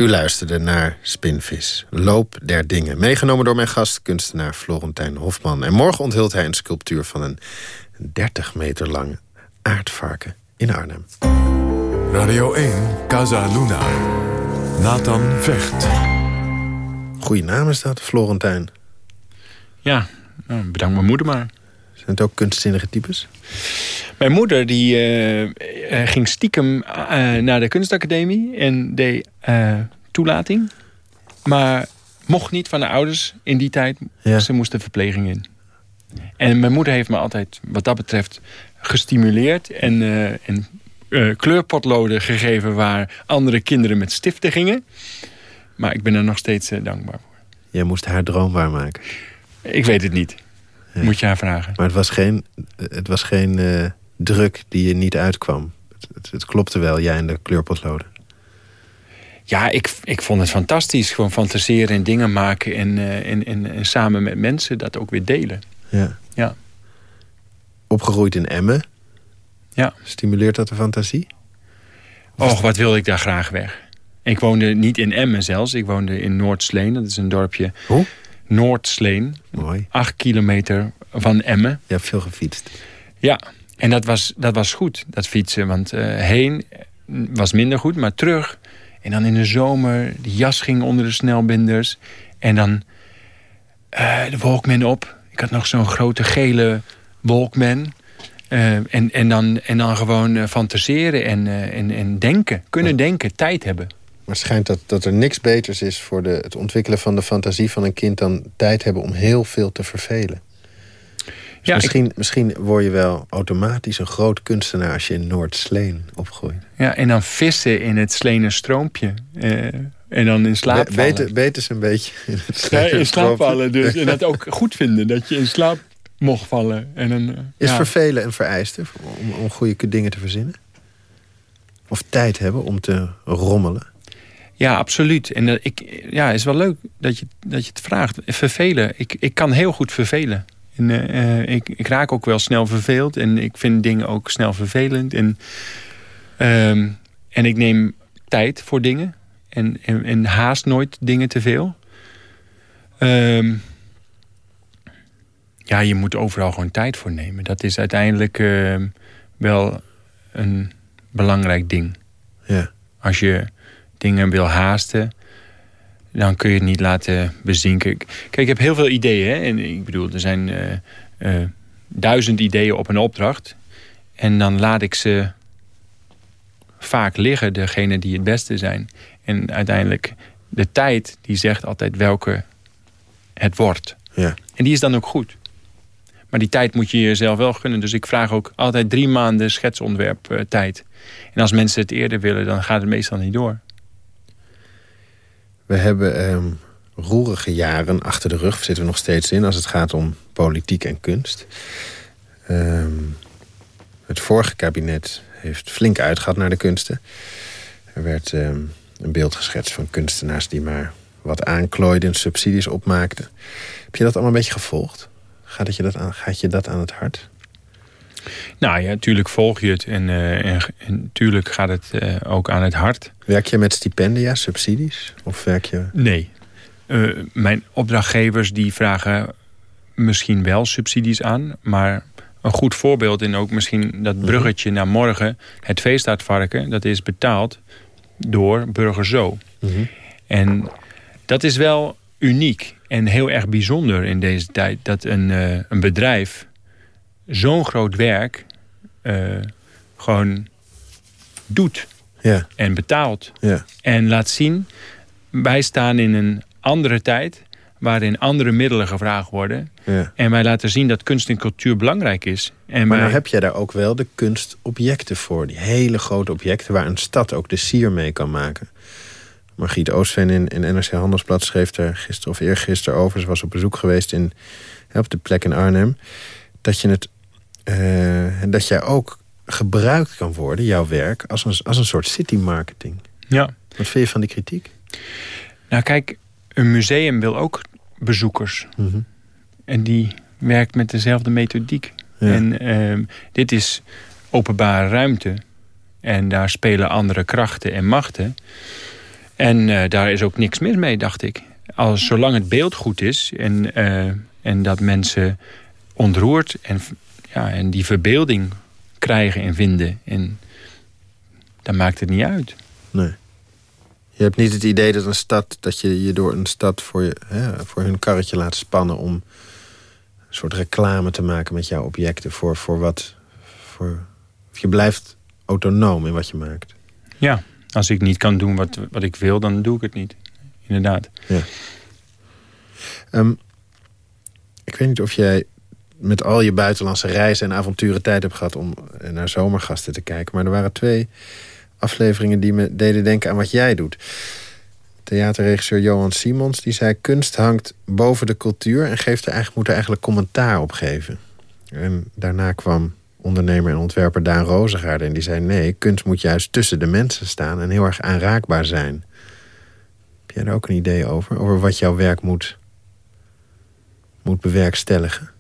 U luisterde naar Spinvis, Loop der Dingen. Meegenomen door mijn gast, kunstenaar Florentijn Hofman. En morgen onthult hij een sculptuur van een 30 meter lang aardvarken in Arnhem. Radio 1, Casa Luna. Nathan Vecht. Goeie naam is dat, Florentijn. Ja, nou, bedankt mijn moeder maar. Zijn het ook kunstzinnige types? Mijn moeder die, uh, ging stiekem uh, naar de kunstacademie en deed uh, toelating. Maar mocht niet van de ouders in die tijd. Ja. Ze moest de verpleging in. En mijn moeder heeft me altijd wat dat betreft gestimuleerd. En, en kleurpotloden gegeven waar andere kinderen met stiften gingen. Maar ik ben er nog steeds dankbaar voor. Jij moest haar droom waarmaken? Ik weet het niet. Moet je haar vragen. Maar het was geen, het was geen druk die je niet uitkwam. Het, het, klopte wel, jij en de kleurpotloden. Ja, ik, ik vond het fantastisch. Gewoon fantaseren en dingen maken. En, uh, en, en, en, samen met mensen dat ook weer delen. Ja. ja. Opgegroeid in Emmen. Ja. Stimuleert dat de fantasie? Och, wat wilde ik daar graag weg. Ik woonde niet in Emmen zelfs. Ik woonde in Noordsleen. Dat is een dorpje... Hoe? Noordsleen. Mooi. Acht kilometer van Emmen. Je hebt veel gefietst. Ja, en dat was, dat was goed, dat fietsen. Want uh, heen was minder goed, maar terug. En dan in de zomer, de jas ging onder de snelbinders. En dan uh, de Walkman op. Ik had nog zo'n grote gele Walkman. Uh, en, en, dan, en dan gewoon fantaseren en, en, en denken. Kunnen denken, tijd hebben. Maar het schijnt dat, dat er niks beters is voor de, het ontwikkelen van de fantasie van een kind... dan tijd hebben om heel veel te vervelen. Dus ja, misschien, ik... misschien word je wel automatisch een groot kunstenaar... als je in Noord-Sleen opgroeit. Ja, en dan vissen in het Sleene stroompje. Eh, en dan in slaap vallen. Beter, beter een beetje in het ja, in slaap vallen dus. En dat ook (laughs) goed vinden, dat je in slaap mocht vallen. En dan, uh, is ja. vervelen een vereiste om, om goede dingen te verzinnen? Of tijd hebben om te rommelen? Ja, absoluut. En uh, ik, ja, is wel leuk dat je, dat je het vraagt. Vervelen. Ik, ik kan heel goed vervelen. En, uh, ik, ik, raak ook wel snel verveeld. En ik vind dingen ook snel vervelend. En, uh, en ik neem tijd voor dingen. En, en, en haast nooit dingen te veel. Um, ja, je moet overal gewoon tijd voor nemen. Dat is uiteindelijk uh, wel een belangrijk ding. Ja. Als je dingen wil haasten, dan kun je het niet laten bezinken. Kijk, ik heb heel veel ideeën. Hè? En ik bedoel, er zijn uh, uh, duizend ideeën op een opdracht. En dan laat ik ze vaak liggen, degene die het beste zijn. En uiteindelijk, de tijd die zegt altijd welke het wordt. Ja. En die is dan ook goed. Maar die tijd moet je jezelf wel gunnen. Dus ik vraag ook altijd drie maanden schetsontwerp uh, tijd. En als mensen het eerder willen, dan gaat het meestal niet door. We hebben um, roerige jaren achter de rug, zitten we nog steeds in... als het gaat om politiek en kunst. Um, het vorige kabinet heeft flink uitgehad naar de kunsten. Er werd um, een beeld geschetst van kunstenaars die maar wat aanklooiden... subsidies opmaakten. Heb je dat allemaal een beetje gevolgd? Gaat, je, dat aan, gaat je dat aan het hart? Nou ja, natuurlijk volg je het en, uh, en, en natuurlijk gaat het uh, ook aan het hart. Werk je met stipendia, subsidies? Of werk je... Nee. Uh, mijn opdrachtgevers die vragen misschien wel subsidies aan, maar een goed voorbeeld en ook misschien dat bruggetje mm -hmm. naar morgen, het feestaardvarken, dat is betaald door Burger Zo. Mm -hmm. En dat is wel uniek en heel erg bijzonder in deze tijd dat een, een bedrijf zo'n groot werk uh, gewoon doet. Ja. En betaalt. Ja. En laat zien, wij staan in een andere tijd waarin andere middelen gevraagd worden. Ja. En wij laten zien dat kunst en cultuur belangrijk is. En maar wij... nou heb jij daar ook wel de kunstobjecten voor. Die hele grote objecten waar een stad ook de sier mee kan maken. Margriet Oostveen in, in NRC Handelsblad schreef er gisteren of eergisteren over. Ze was op bezoek geweest in, op de plek in Arnhem. Dat je het uh, dat jij ook gebruikt kan worden, jouw werk, als een, als een soort city marketing. Ja. Wat vind je van die kritiek? Nou kijk, een museum wil ook bezoekers. Mm -hmm. En die werkt met dezelfde methodiek. Ja. En uh, dit is openbare ruimte. En daar spelen andere krachten en machten. En daar is ook niks mis mee, dacht ik. Als, zolang het beeld goed is en, en dat mensen ontroerd en, ja, en die verbeelding krijgen en vinden. En dan maakt het niet uit. Nee. Je hebt niet het idee dat een stad dat je je door een stad voor, je, hè, voor hun karretje laat spannen om een soort reclame te maken met jouw objecten voor, voor wat. Voor, je blijft autonoom in wat je maakt. Ja, als ik niet kan doen wat, wat ik wil, dan doe ik het niet. Inderdaad. Ja. Ehm, ik weet niet of jij met al je buitenlandse reizen en avonturen tijd hebt gehad om naar zomergasten te kijken. Maar er waren twee afleveringen die me deden denken aan wat jij doet. Theaterregisseur Johan Simons die zei... kunst hangt boven de cultuur en geeft er eigenlijk, moet er eigenlijk commentaar op geven. En daarna kwam ondernemer en ontwerper Daan Rozengaarde... en die zei nee, kunst moet juist tussen de mensen staan... en heel erg aanraakbaar zijn. Heb jij daar ook een idee over? Over wat jouw werk moet, moet bewerkstelligen?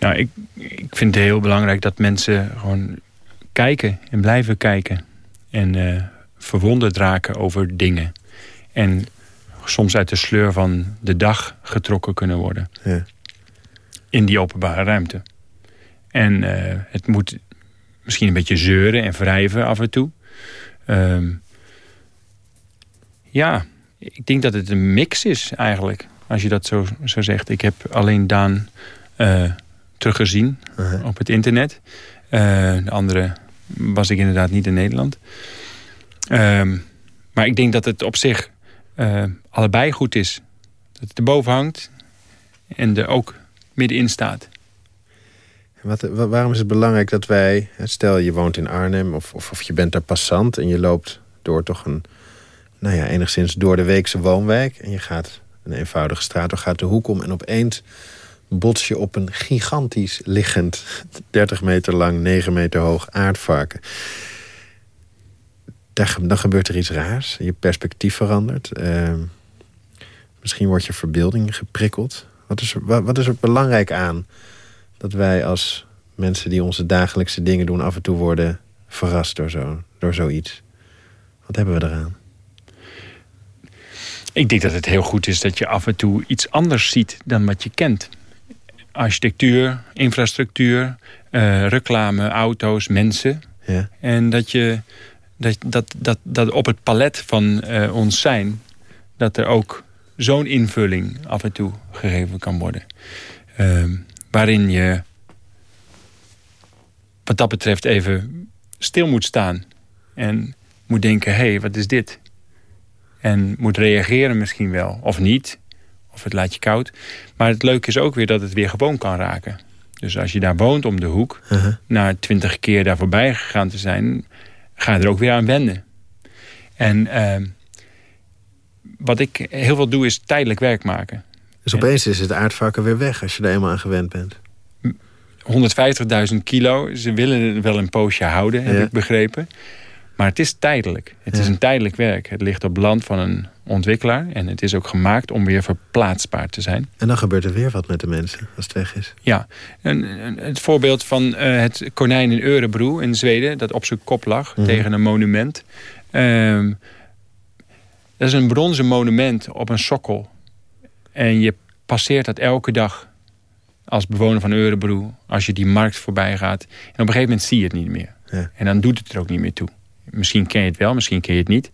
Nou, ik, ik vind het heel belangrijk dat mensen gewoon kijken en blijven kijken. En uh, verwonderd raken over dingen. En soms uit de sleur van de dag getrokken kunnen worden. Ja. In die openbare ruimte. En uh, het moet misschien een beetje zeuren en wrijven af en toe. Uh, ja, ik denk dat het een mix is eigenlijk. Als je dat zo, zo zegt. Ik heb alleen Daan uh, teruggezien uh -huh. op het internet. de andere was ik inderdaad niet in Nederland. Ehm, maar ik denk dat het op zich uh, allebei goed is. Dat het erboven hangt en er ook middenin staat. Wat, waarom is het belangrijk dat wij... Stel je woont in Arnhem of, of, of je bent daar passant... en je loopt door toch een... Nou ja, enigszins door de weekse woonwijk... en je gaat een eenvoudige straat door, gaat de hoek om... en opeens bots je op een gigantisch liggend, 30 meter lang, 9 meter hoog aardvarken. dan gebeurt er iets raars. Je perspectief verandert. Uh, misschien wordt je verbeelding geprikkeld. Wat is, er, wat is er belangrijk aan dat wij als mensen die onze dagelijkse dingen doen... af en toe worden verrast door, zo, door zoiets? Wat hebben we eraan? Ik denk dat het heel goed is dat je af en toe iets anders ziet dan wat je kent architectuur, infrastructuur, uh, reclame, auto's, mensen. Ja. En dat, je, dat, dat, dat, dat op het palet van uh, ons zijn... dat er ook zo'n invulling af en toe gegeven kan worden. Uh, waarin je wat dat betreft even stil moet staan. En moet denken, hé, hey, wat is dit? En moet reageren misschien wel, of niet. Of het laat je koud. Maar het leuke is ook weer dat het weer gewoon kan raken. Dus als je daar woont om de hoek... Uh na twintig keer daar voorbij gegaan te zijn... ga je er ook weer aan wennen. En uh, wat ik heel veel doe is tijdelijk werk maken. Dus opeens is het aardvarken weer weg als je er eenmaal aan gewend bent. 150.000 kilo. Ze willen het wel een poosje houden, heb ik begrepen. Maar het is tijdelijk. Het is een tijdelijk werk. Het ligt op land van een ontwikkelaar. En het is ook gemaakt om weer verplaatsbaar te zijn. En dan gebeurt er weer wat met de mensen als het weg is. Ja. En, het voorbeeld van uh, het konijn in Örebro in Zweden... dat op zijn kop lag mhm. tegen een monument. Uh, dat is een bronzen monument op een sokkel. En je passeert dat elke dag als bewoner van Örebro... als je die markt voorbij gaat. En op een gegeven moment zie je het niet meer. Ja. En dan doet het er ook niet meer toe. Misschien ken je het wel, misschien ken je het niet.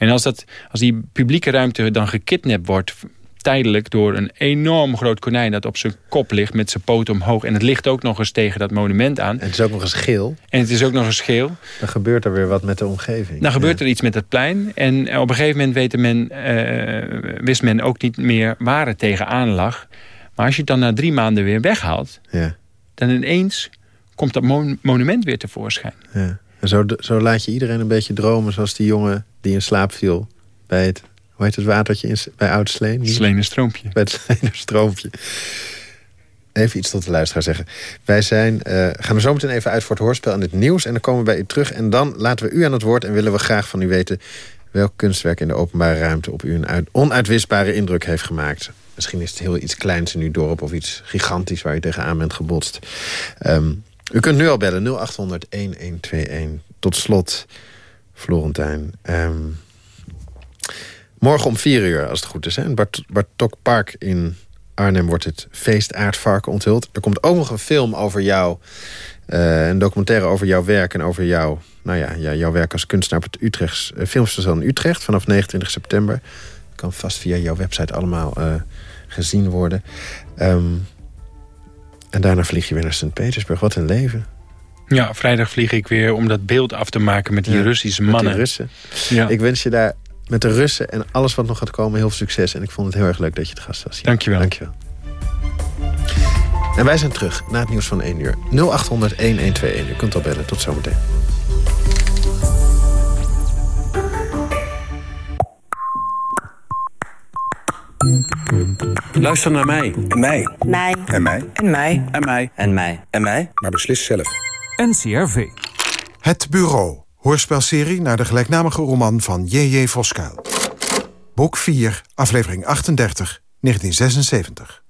En als, dat, als die publieke ruimte dan gekidnapt wordt tijdelijk door een enorm groot konijn dat op zijn kop ligt met zijn poten omhoog. En het ligt ook nog eens tegen dat monument aan. En het is ook nog eens geel. En het is ook nog eens geel. Dan gebeurt er weer wat met de omgeving. Dan gebeurt er iets met het plein. En op een gegeven moment weet men, uh, wist men ook niet meer waar het tegenaan lag. Maar als je het dan na drie maanden weer weghaalt... Ja. dan ineens komt dat monument weer tevoorschijn. Ja. En zo, zo laat je iedereen een beetje dromen zoals die jongen die in slaap viel bij het, hoe heet het watertje in, bij Oud Sleen? Sleene Stroompje. Bij het (laughs) Sleene Stroompje. Even iets tot de luisteraar zeggen. Wij zijn, uh, gaan er zo meteen even uit voor het hoorspel en het nieuws. En dan komen we bij u terug. En dan laten we u aan het woord en willen we graag van u weten... welk kunstwerk in de openbare ruimte op u een onuitwisbare indruk heeft gemaakt. Misschien is het heel iets kleins in uw dorp of iets gigantisch waar u tegenaan bent gebotst. Um, u kunt nu al bellen 0800 1121. Tot slot, Florentijn. Um, Morgen om vier uur, als het goed is. In Bart Bartok Park in Arnhem wordt het feest Aardvarken onthuld. Er komt ook nog een film over jou. Uh, een documentaire over jouw werk en over jou, nou ja, jouw werk als kunstenaar op het Utrechts uh, Filmstation Utrecht vanaf 29 september. Kan vast via jouw website allemaal uh, gezien worden. Um, en daarna vlieg je weer naar Sint-Petersburg. Wat een leven. Ja, vrijdag vlieg ik weer om dat beeld af te maken met die ja, Russische mannen. Met die Russen. Ja. Ik wens je daar met de Russen en alles wat nog gaat komen heel veel succes. En ik vond het heel erg leuk dat je het gast was. Hier. Dankjewel. Dankjewel. En wij zijn terug na het nieuws van 1 uur. 0800 1121. U kunt al bellen. Tot zometeen. Luister naar mij. En mij. Mij. En mij. En mij. En mij. En mij. En mij. Maar beslis zelf. NCRV. Het Bureau. Hoorspelserie naar de gelijknamige roman van J.J. Voskuil. Boek 4, aflevering 38, 1976.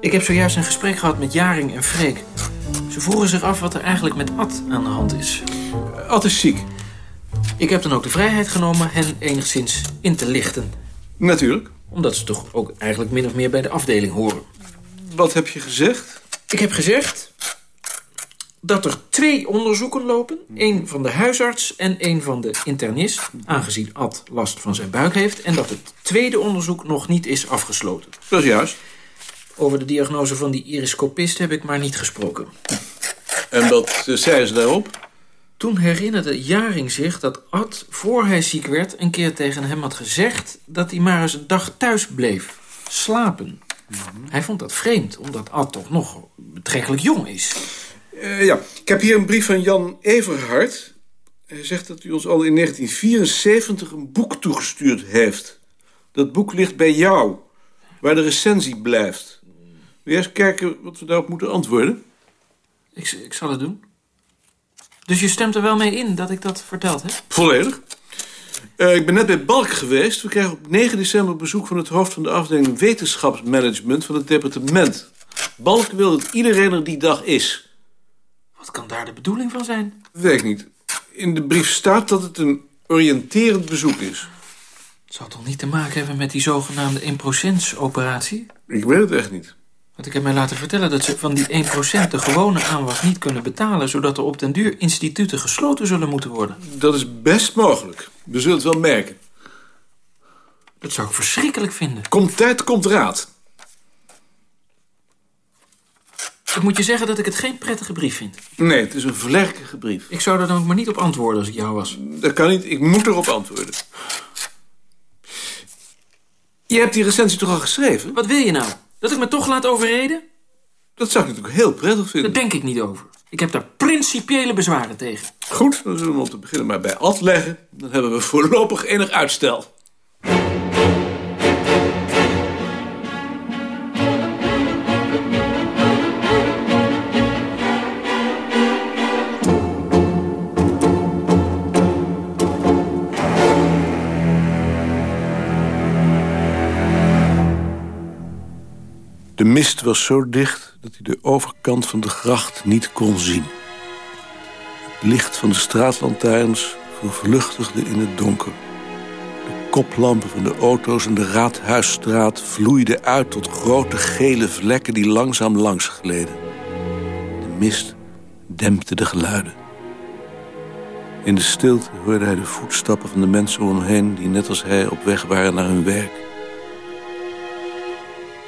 Ik heb zojuist een gesprek gehad met Jaring en Freek. Ze vroegen zich af wat er eigenlijk met Ad aan de hand is. Ad is ziek. Ik heb dan ook de vrijheid genomen hen enigszins in te lichten. Natuurlijk. Omdat ze toch ook eigenlijk min of meer bij de afdeling horen. Wat heb je gezegd? Ik heb gezegd dat er twee onderzoeken lopen. Eén van de huisarts en één van de internist. Aangezien Ad last van zijn buik heeft. En dat het tweede onderzoek nog niet is afgesloten. Dat is juist. Over de diagnose van die iriscopist heb ik maar niet gesproken. En wat zei ze daarop? Toen herinnerde Jaring zich dat Ad, voor hij ziek werd... een keer tegen hem had gezegd dat hij maar eens een dag thuis bleef. Slapen. Hij vond dat vreemd, omdat Ad toch nog betrekkelijk jong is. Uh, ja, ik heb hier een brief van Jan Everhard. Hij zegt dat u ons al in 1974 een boek toegestuurd heeft. Dat boek ligt bij jou, waar de recensie blijft. Wil je eens kijken wat we daarop moeten antwoorden? Ik, ik zal het doen. Dus je stemt er wel mee in dat ik dat verteld heb? Volledig. Uh, ik ben net bij Balk geweest. We krijgen op 9 december bezoek van het hoofd van de afdeling wetenschapsmanagement van het departement. Balk wil dat iedereen er die dag is. Wat kan daar de bedoeling van zijn? Weet ik niet. In de brief staat dat het een oriënterend bezoek is. Het zal toch niet te maken hebben met die zogenaamde 1%-operatie? Ik weet het echt niet. Want ik heb mij laten vertellen dat ze van die 1% de gewone aanwas niet kunnen betalen... zodat er op den duur instituten gesloten zullen moeten worden. Dat is best mogelijk. We zullen het wel merken. Dat zou ik verschrikkelijk vinden. Komt tijd, komt raad. Ik moet je zeggen dat ik het geen prettige brief vind. Nee, het is een vlerkige brief. Ik zou er dan ook maar niet op antwoorden als ik jou was. Dat kan niet, ik moet erop antwoorden. Je hebt die recensie toch al geschreven? Wat wil je nou? Dat ik me toch laat overreden? Dat zou ik natuurlijk heel prettig vinden. Daar denk ik niet over. Ik heb daar principiële bezwaren tegen. Goed, dan zullen we om te beginnen maar bij Ad leggen. Dan hebben we voorlopig enig uitstel. De mist was zo dicht dat hij de overkant van de gracht niet kon zien. Het licht van de straatlantaarns vervluchtigde in het donker. De koplampen van de auto's in de Raadhuisstraat vloeiden uit tot grote gele vlekken die langzaam langs gleden. De mist dempte de geluiden. In de stilte hoorde hij de voetstappen van de mensen om hem heen... die net als hij op weg waren naar hun werk.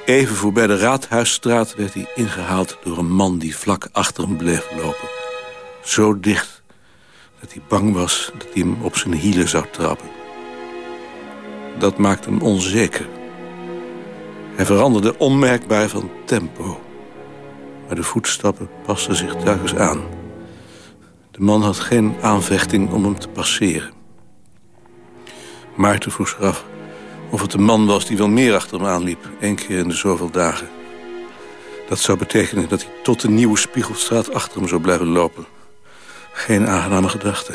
Even voorbij de Raadhuisstraat werd hij ingehaald door een man die vlak achter hem bleef lopen. Zo dicht dat hij bang was dat hij hem op zijn hielen zou trappen. Dat maakte hem onzeker. Hij veranderde onmerkbaar van tempo. Maar de voetstappen pasten zich telkens aan. De man had geen aanvechting om hem te passeren. Maarten vroeg zich af of het een man was die wel meer achter hem aanliep, één keer in de zoveel dagen. Dat zou betekenen dat hij tot de nieuwe Spiegelstraat achter hem zou blijven lopen. Geen aangename gedachte.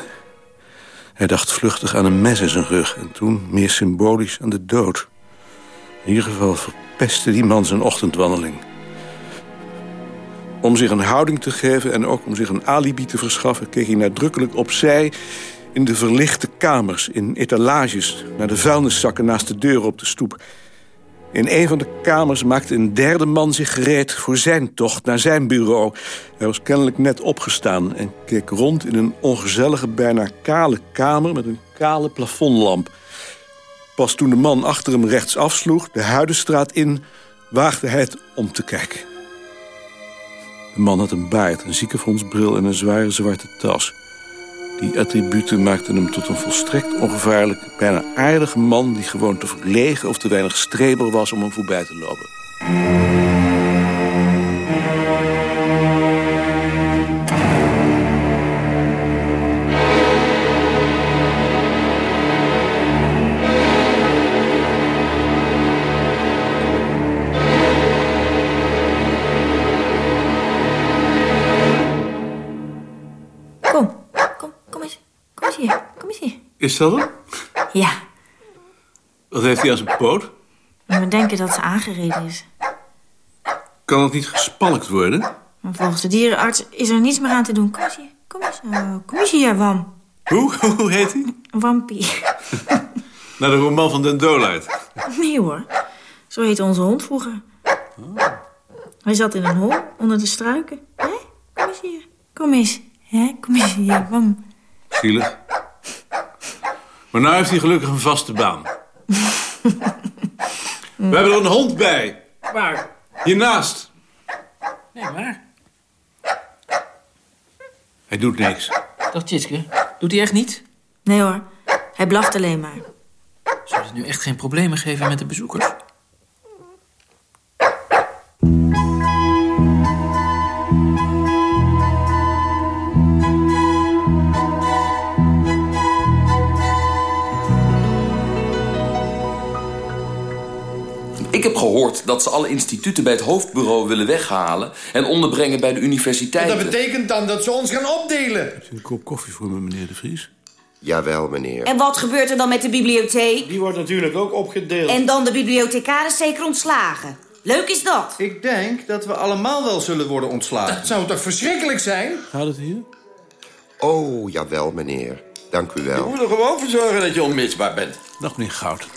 Hij dacht vluchtig aan een mes in zijn rug... en toen meer symbolisch aan de dood. In ieder geval verpestte die man zijn ochtendwandeling. Om zich een houding te geven en ook om zich een alibi te verschaffen... keek hij nadrukkelijk opzij in de verlichte kamers, in etalages... naar de vuilniszakken naast de deur op de stoep. In een van de kamers maakte een derde man zich gereed voor zijn tocht naar zijn bureau. Hij was kennelijk net opgestaan en keek rond in een ongezellige, bijna kale kamer... met een kale plafondlamp. Pas toen de man achter hem rechts afsloeg, de Huidenstraat in... waagde hij het om te kijken. De man had een baard, een ziekenfondsbril en een zware zwarte tas. Die attributen maakten hem tot een volstrekt ongevaarlijk, bijna aardige man... die gewoon te verlegen of te weinig streber was om hem voorbij te lopen. Is dat hem? Ja, Wat heeft hij aan zijn poot? we denken dat ze aangereden is. Kan het niet gespalkt worden? Maar volgens de dierenarts is er niets meer aan te doen. Kom eens hier, kom eens, oh, kom eens hier, Wam. Hoe? (laughs) Hoe heet hij? Wampie. (laughs) Naar de roman van Den Dolaert. Nee hoor, zo heette onze hond vroeger. Hij zat in een hol onder de struiken. Hé, kom eens hier, kom eens. Hè, kom eens hier, Wam. Zielig. Maar nu heeft hij gelukkig een vaste baan. We hebben er een hond bij. Waar? Hiernaast. Nee, waar? Hij doet niks. Dag Tjitske. Doet hij echt niet? Nee hoor, hij blaft alleen maar. Zou het nu echt geen problemen geven met de bezoekers? Heb gehoord dat ze alle instituten bij het hoofdbureau willen weghalen... en onderbrengen bij de universiteiten. Dat betekent dan dat ze ons gaan opdelen. Een kop koffie voor me, meneer de Vries. Jawel, meneer. En wat gebeurt er dan met de bibliotheek? Die wordt natuurlijk ook opgedeeld. En dan de bibliothecaris zeker ontslagen. Leuk is dat. Ik denk dat we allemaal wel zullen worden ontslagen. Dat zou toch verschrikkelijk zijn? Gaat het hier? Oh, jawel, meneer. Dank u Je wel. moet er gewoon voor zorgen dat je onmisbaar bent. Dag, meneer Goud.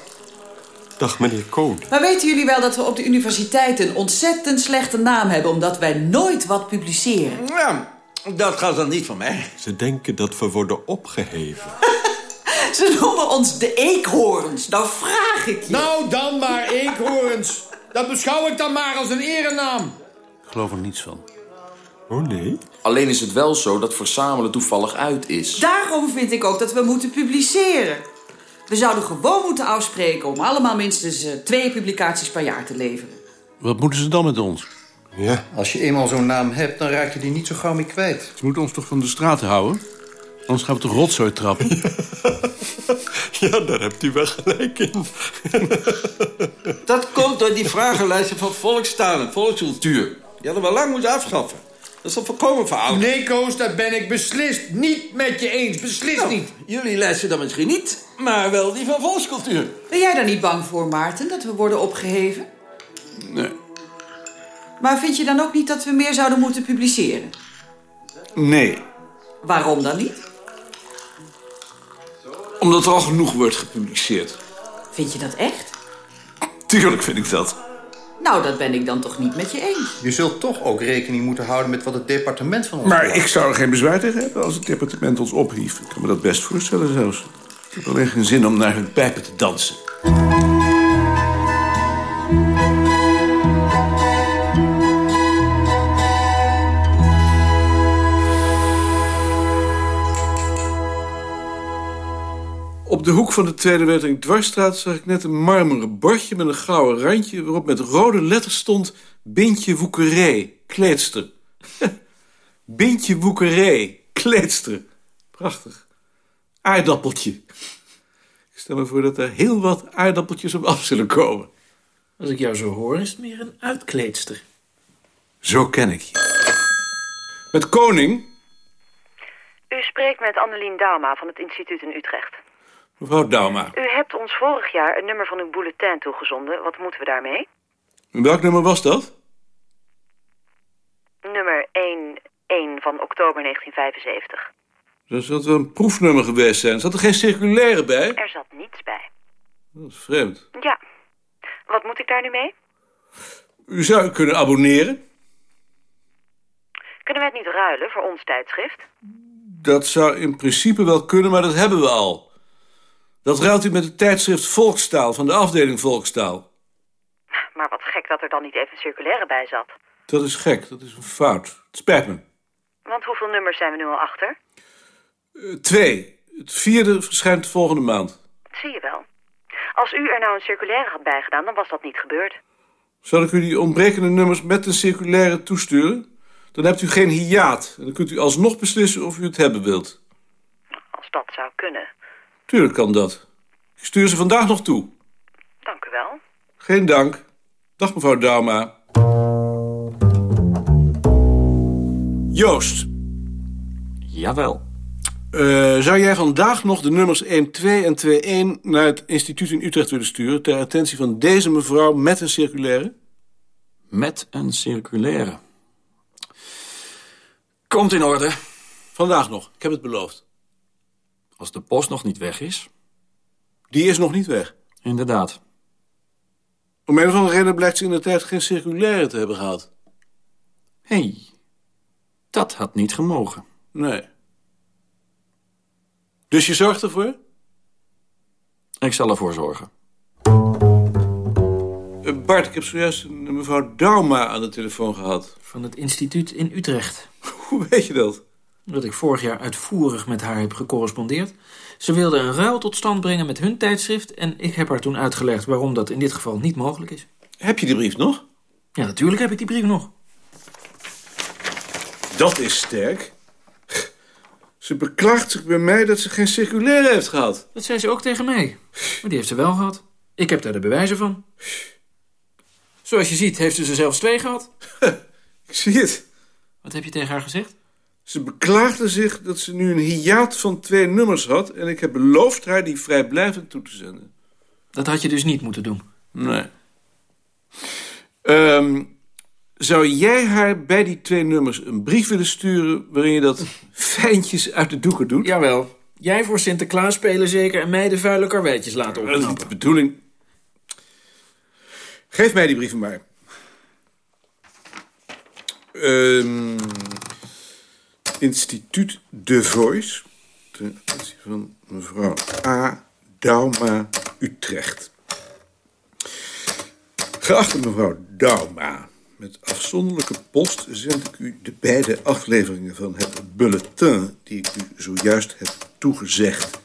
Dag, meneer Koon. Maar weten jullie wel dat we op de universiteit een ontzettend slechte naam hebben... omdat wij nooit wat publiceren? Ja, dat gaat dan niet van mij. Ze denken dat we worden opgeheven. (laughs) Ze noemen ons de eekhoorns. Nou vraag ik je. Nou, dan maar eekhoorns. Dat beschouw ik dan maar als een erenaam. Ik geloof er niets van. Oh, nee? Alleen is het wel zo dat verzamelen toevallig uit is. Daarom vind ik ook dat we moeten publiceren. We zouden gewoon moeten afspreken om allemaal minstens eh, twee publicaties per jaar te leveren. Wat moeten ze dan met ons? Ja. Als je eenmaal zo'n naam hebt, dan raak je die niet zo gauw meer kwijt. Ze moeten ons toch van de straat houden? Anders gaan we toch rotzooi trappen? (laughs) Ja, daar hebt u wel gelijk in. Dat komt door die vragenlijsten van volkstaal en volkscultuur. Die hadden we lang moeten afschaffen. Dat is toch volkomen verouderd? Nee, Koos, dat ben ik beslist niet met je eens. Beslist niet. Jullie lijsten dan misschien niet, maar wel die van volkscultuur. Ben jij daar niet bang voor, Maarten, dat we worden opgeheven? Nee. Maar vind je dan ook niet dat we meer zouden moeten publiceren? Nee. Waarom dan niet? Omdat er al genoeg wordt gepubliceerd. Vind je dat echt? Tuurlijk vind ik dat. Nou, dat ben ik dan toch niet met je eens. Je zult toch ook rekening moeten houden met wat het departement van ons Maar ik zou er geen bezwaar tegen hebben als het departement ons ophief. Ik kan me dat best voorstellen zelfs. Ik heb alleen geen zin om naar hun pijpen te dansen. Op de hoek van de Tweede Wetering Dwarsstraat zag ik net een marmeren bordje met een gouden randje... waarop met rode letters stond Bintje Woekerij, kleedster. (laughs) Bintje Woekerij, kleedster. Prachtig. Aardappeltje. Ik stel me voor dat er heel wat aardappeltjes op af zullen komen. Als ik jou zo hoor, is het meer een uitkleedster. Zo ken ik je. Met Koning? U spreekt met Annelien Dauma van het instituut in Utrecht. Mevrouw Dauma. U hebt ons vorig jaar een nummer van uw bulletin toegezonden. Wat moeten we daarmee? Welk nummer was dat? Nummer 1, van oktober 1975. Dat zou een proefnummer geweest zijn. Zat er geen circulaire bij? Er zat niets bij. Dat is vreemd. Ja. Wat moet ik daar nu mee? U zou kunnen abonneren. Kunnen we het niet ruilen voor ons tijdschrift? Dat zou in principe wel kunnen, maar dat hebben we al. Dat ruilt u met het tijdschrift Volkstaal van de afdeling Volkstaal. Maar wat gek dat er dan niet even een circulaire bij zat. Dat is gek, dat is een fout. Het spijt me. Want hoeveel nummers zijn we nu al achter? Uh, twee. Het vierde verschijnt volgende maand. Zie je wel. Als u er nou een circulaire had bijgedaan, dan was dat niet gebeurd. Zal ik u die ontbrekende nummers met een circulaire toesturen? Dan hebt u geen hiaat. En dan kunt u alsnog beslissen of u het hebben wilt. Als dat zou kunnen. Tuurlijk kan dat. Ik stuur ze vandaag nog toe. Dank u wel. Geen dank. Dag mevrouw Dauma. Joost. Jawel. Uh, zou jij vandaag nog de nummers 1-2 en 2-1 naar het instituut in Utrecht willen sturen... ter attentie van deze mevrouw met een circulaire? Met een circulaire. Komt in orde. Vandaag nog, ik heb het beloofd. Als de post nog niet weg is? Die is nog niet weg. Inderdaad. Om een of andere reden blijkt ze in de tijd geen circulaire te hebben gehad. Hé, hey, dat had niet gemogen. Nee. Dus je zorgt ervoor? Ik zal ervoor zorgen. Uh, Bart, ik heb zojuist een mevrouw Dauma aan de telefoon gehad. Van het instituut in Utrecht. (laughs) Hoe weet je dat? Dat ik vorig jaar uitvoerig met haar heb gecorrespondeerd. Ze wilde een ruil tot stand brengen met hun tijdschrift... en ik heb haar toen uitgelegd waarom dat in dit geval niet mogelijk is. Heb je die brief nog? Ja, natuurlijk heb ik die brief nog. Dat is sterk. Ze beklaagt zich bij mij dat ze geen circulaire heeft gehad. Dat zei ze ook tegen mij. Maar die heeft ze wel gehad. Ik heb daar de bewijzen van. Zoals je ziet, heeft ze er zelfs twee gehad. (laughs) Ik zie het. Wat heb je tegen haar gezegd? Ze beklaagde zich dat ze nu een hiaat van twee nummers had... en ik heb beloofd haar die vrijblijvend toe te zenden. Dat had je dus niet moeten doen? Nee. Um, zou jij haar bij die twee nummers een brief willen sturen... waarin je dat (laughs) fijntjes uit de doeken doet? Jawel. Jij voor Sinterklaas spelen zeker... en mij de vuile karweitjes laten opknappen. Dat is de bedoeling. Geef mij die brieven maar. Um, Instituut De Voice. Ten attentie van mevrouw A. Dauma, Utrecht. Geachte mevrouw Dauma... Met afzonderlijke post zend ik u de beide afleveringen van het bulletin... die ik u zojuist heb toegezegd.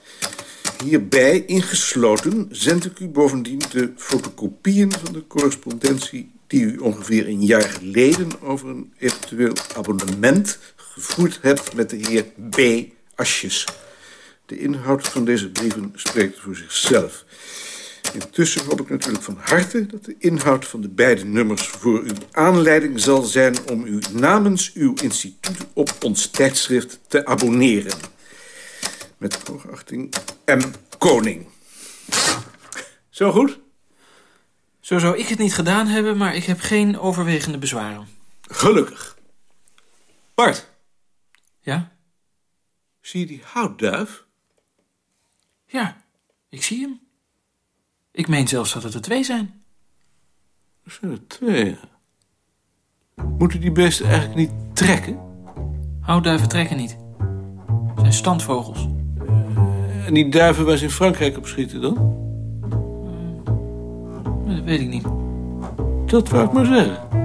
Hierbij ingesloten zend ik u bovendien de fotocopieën van de correspondentie... die u ongeveer een jaar geleden over een eventueel abonnement gevoerd hebt met de heer B. Asjes. De inhoud van deze brieven spreekt voor zichzelf. Intussen hoop ik natuurlijk van harte dat de inhoud van de beide nummers voor u aanleiding zal zijn om u namens uw instituut op ons tijdschrift te abonneren. Met hoogachting M. Koning. Zo goed? Zo zou ik het niet gedaan hebben, maar ik heb geen overwegende bezwaren. Gelukkig. Bart. Ja? Zie je die houtduif? Ja, ik zie hem. Ik meen zelfs dat het er twee zijn. Er zijn er twee. Moeten die beesten eigenlijk niet trekken? Houtduiven trekken niet. Het zijn standvogels. En die duiven waar ze in Frankrijk op schieten dan? Dat weet ik niet. Dat wou ik maar zeggen.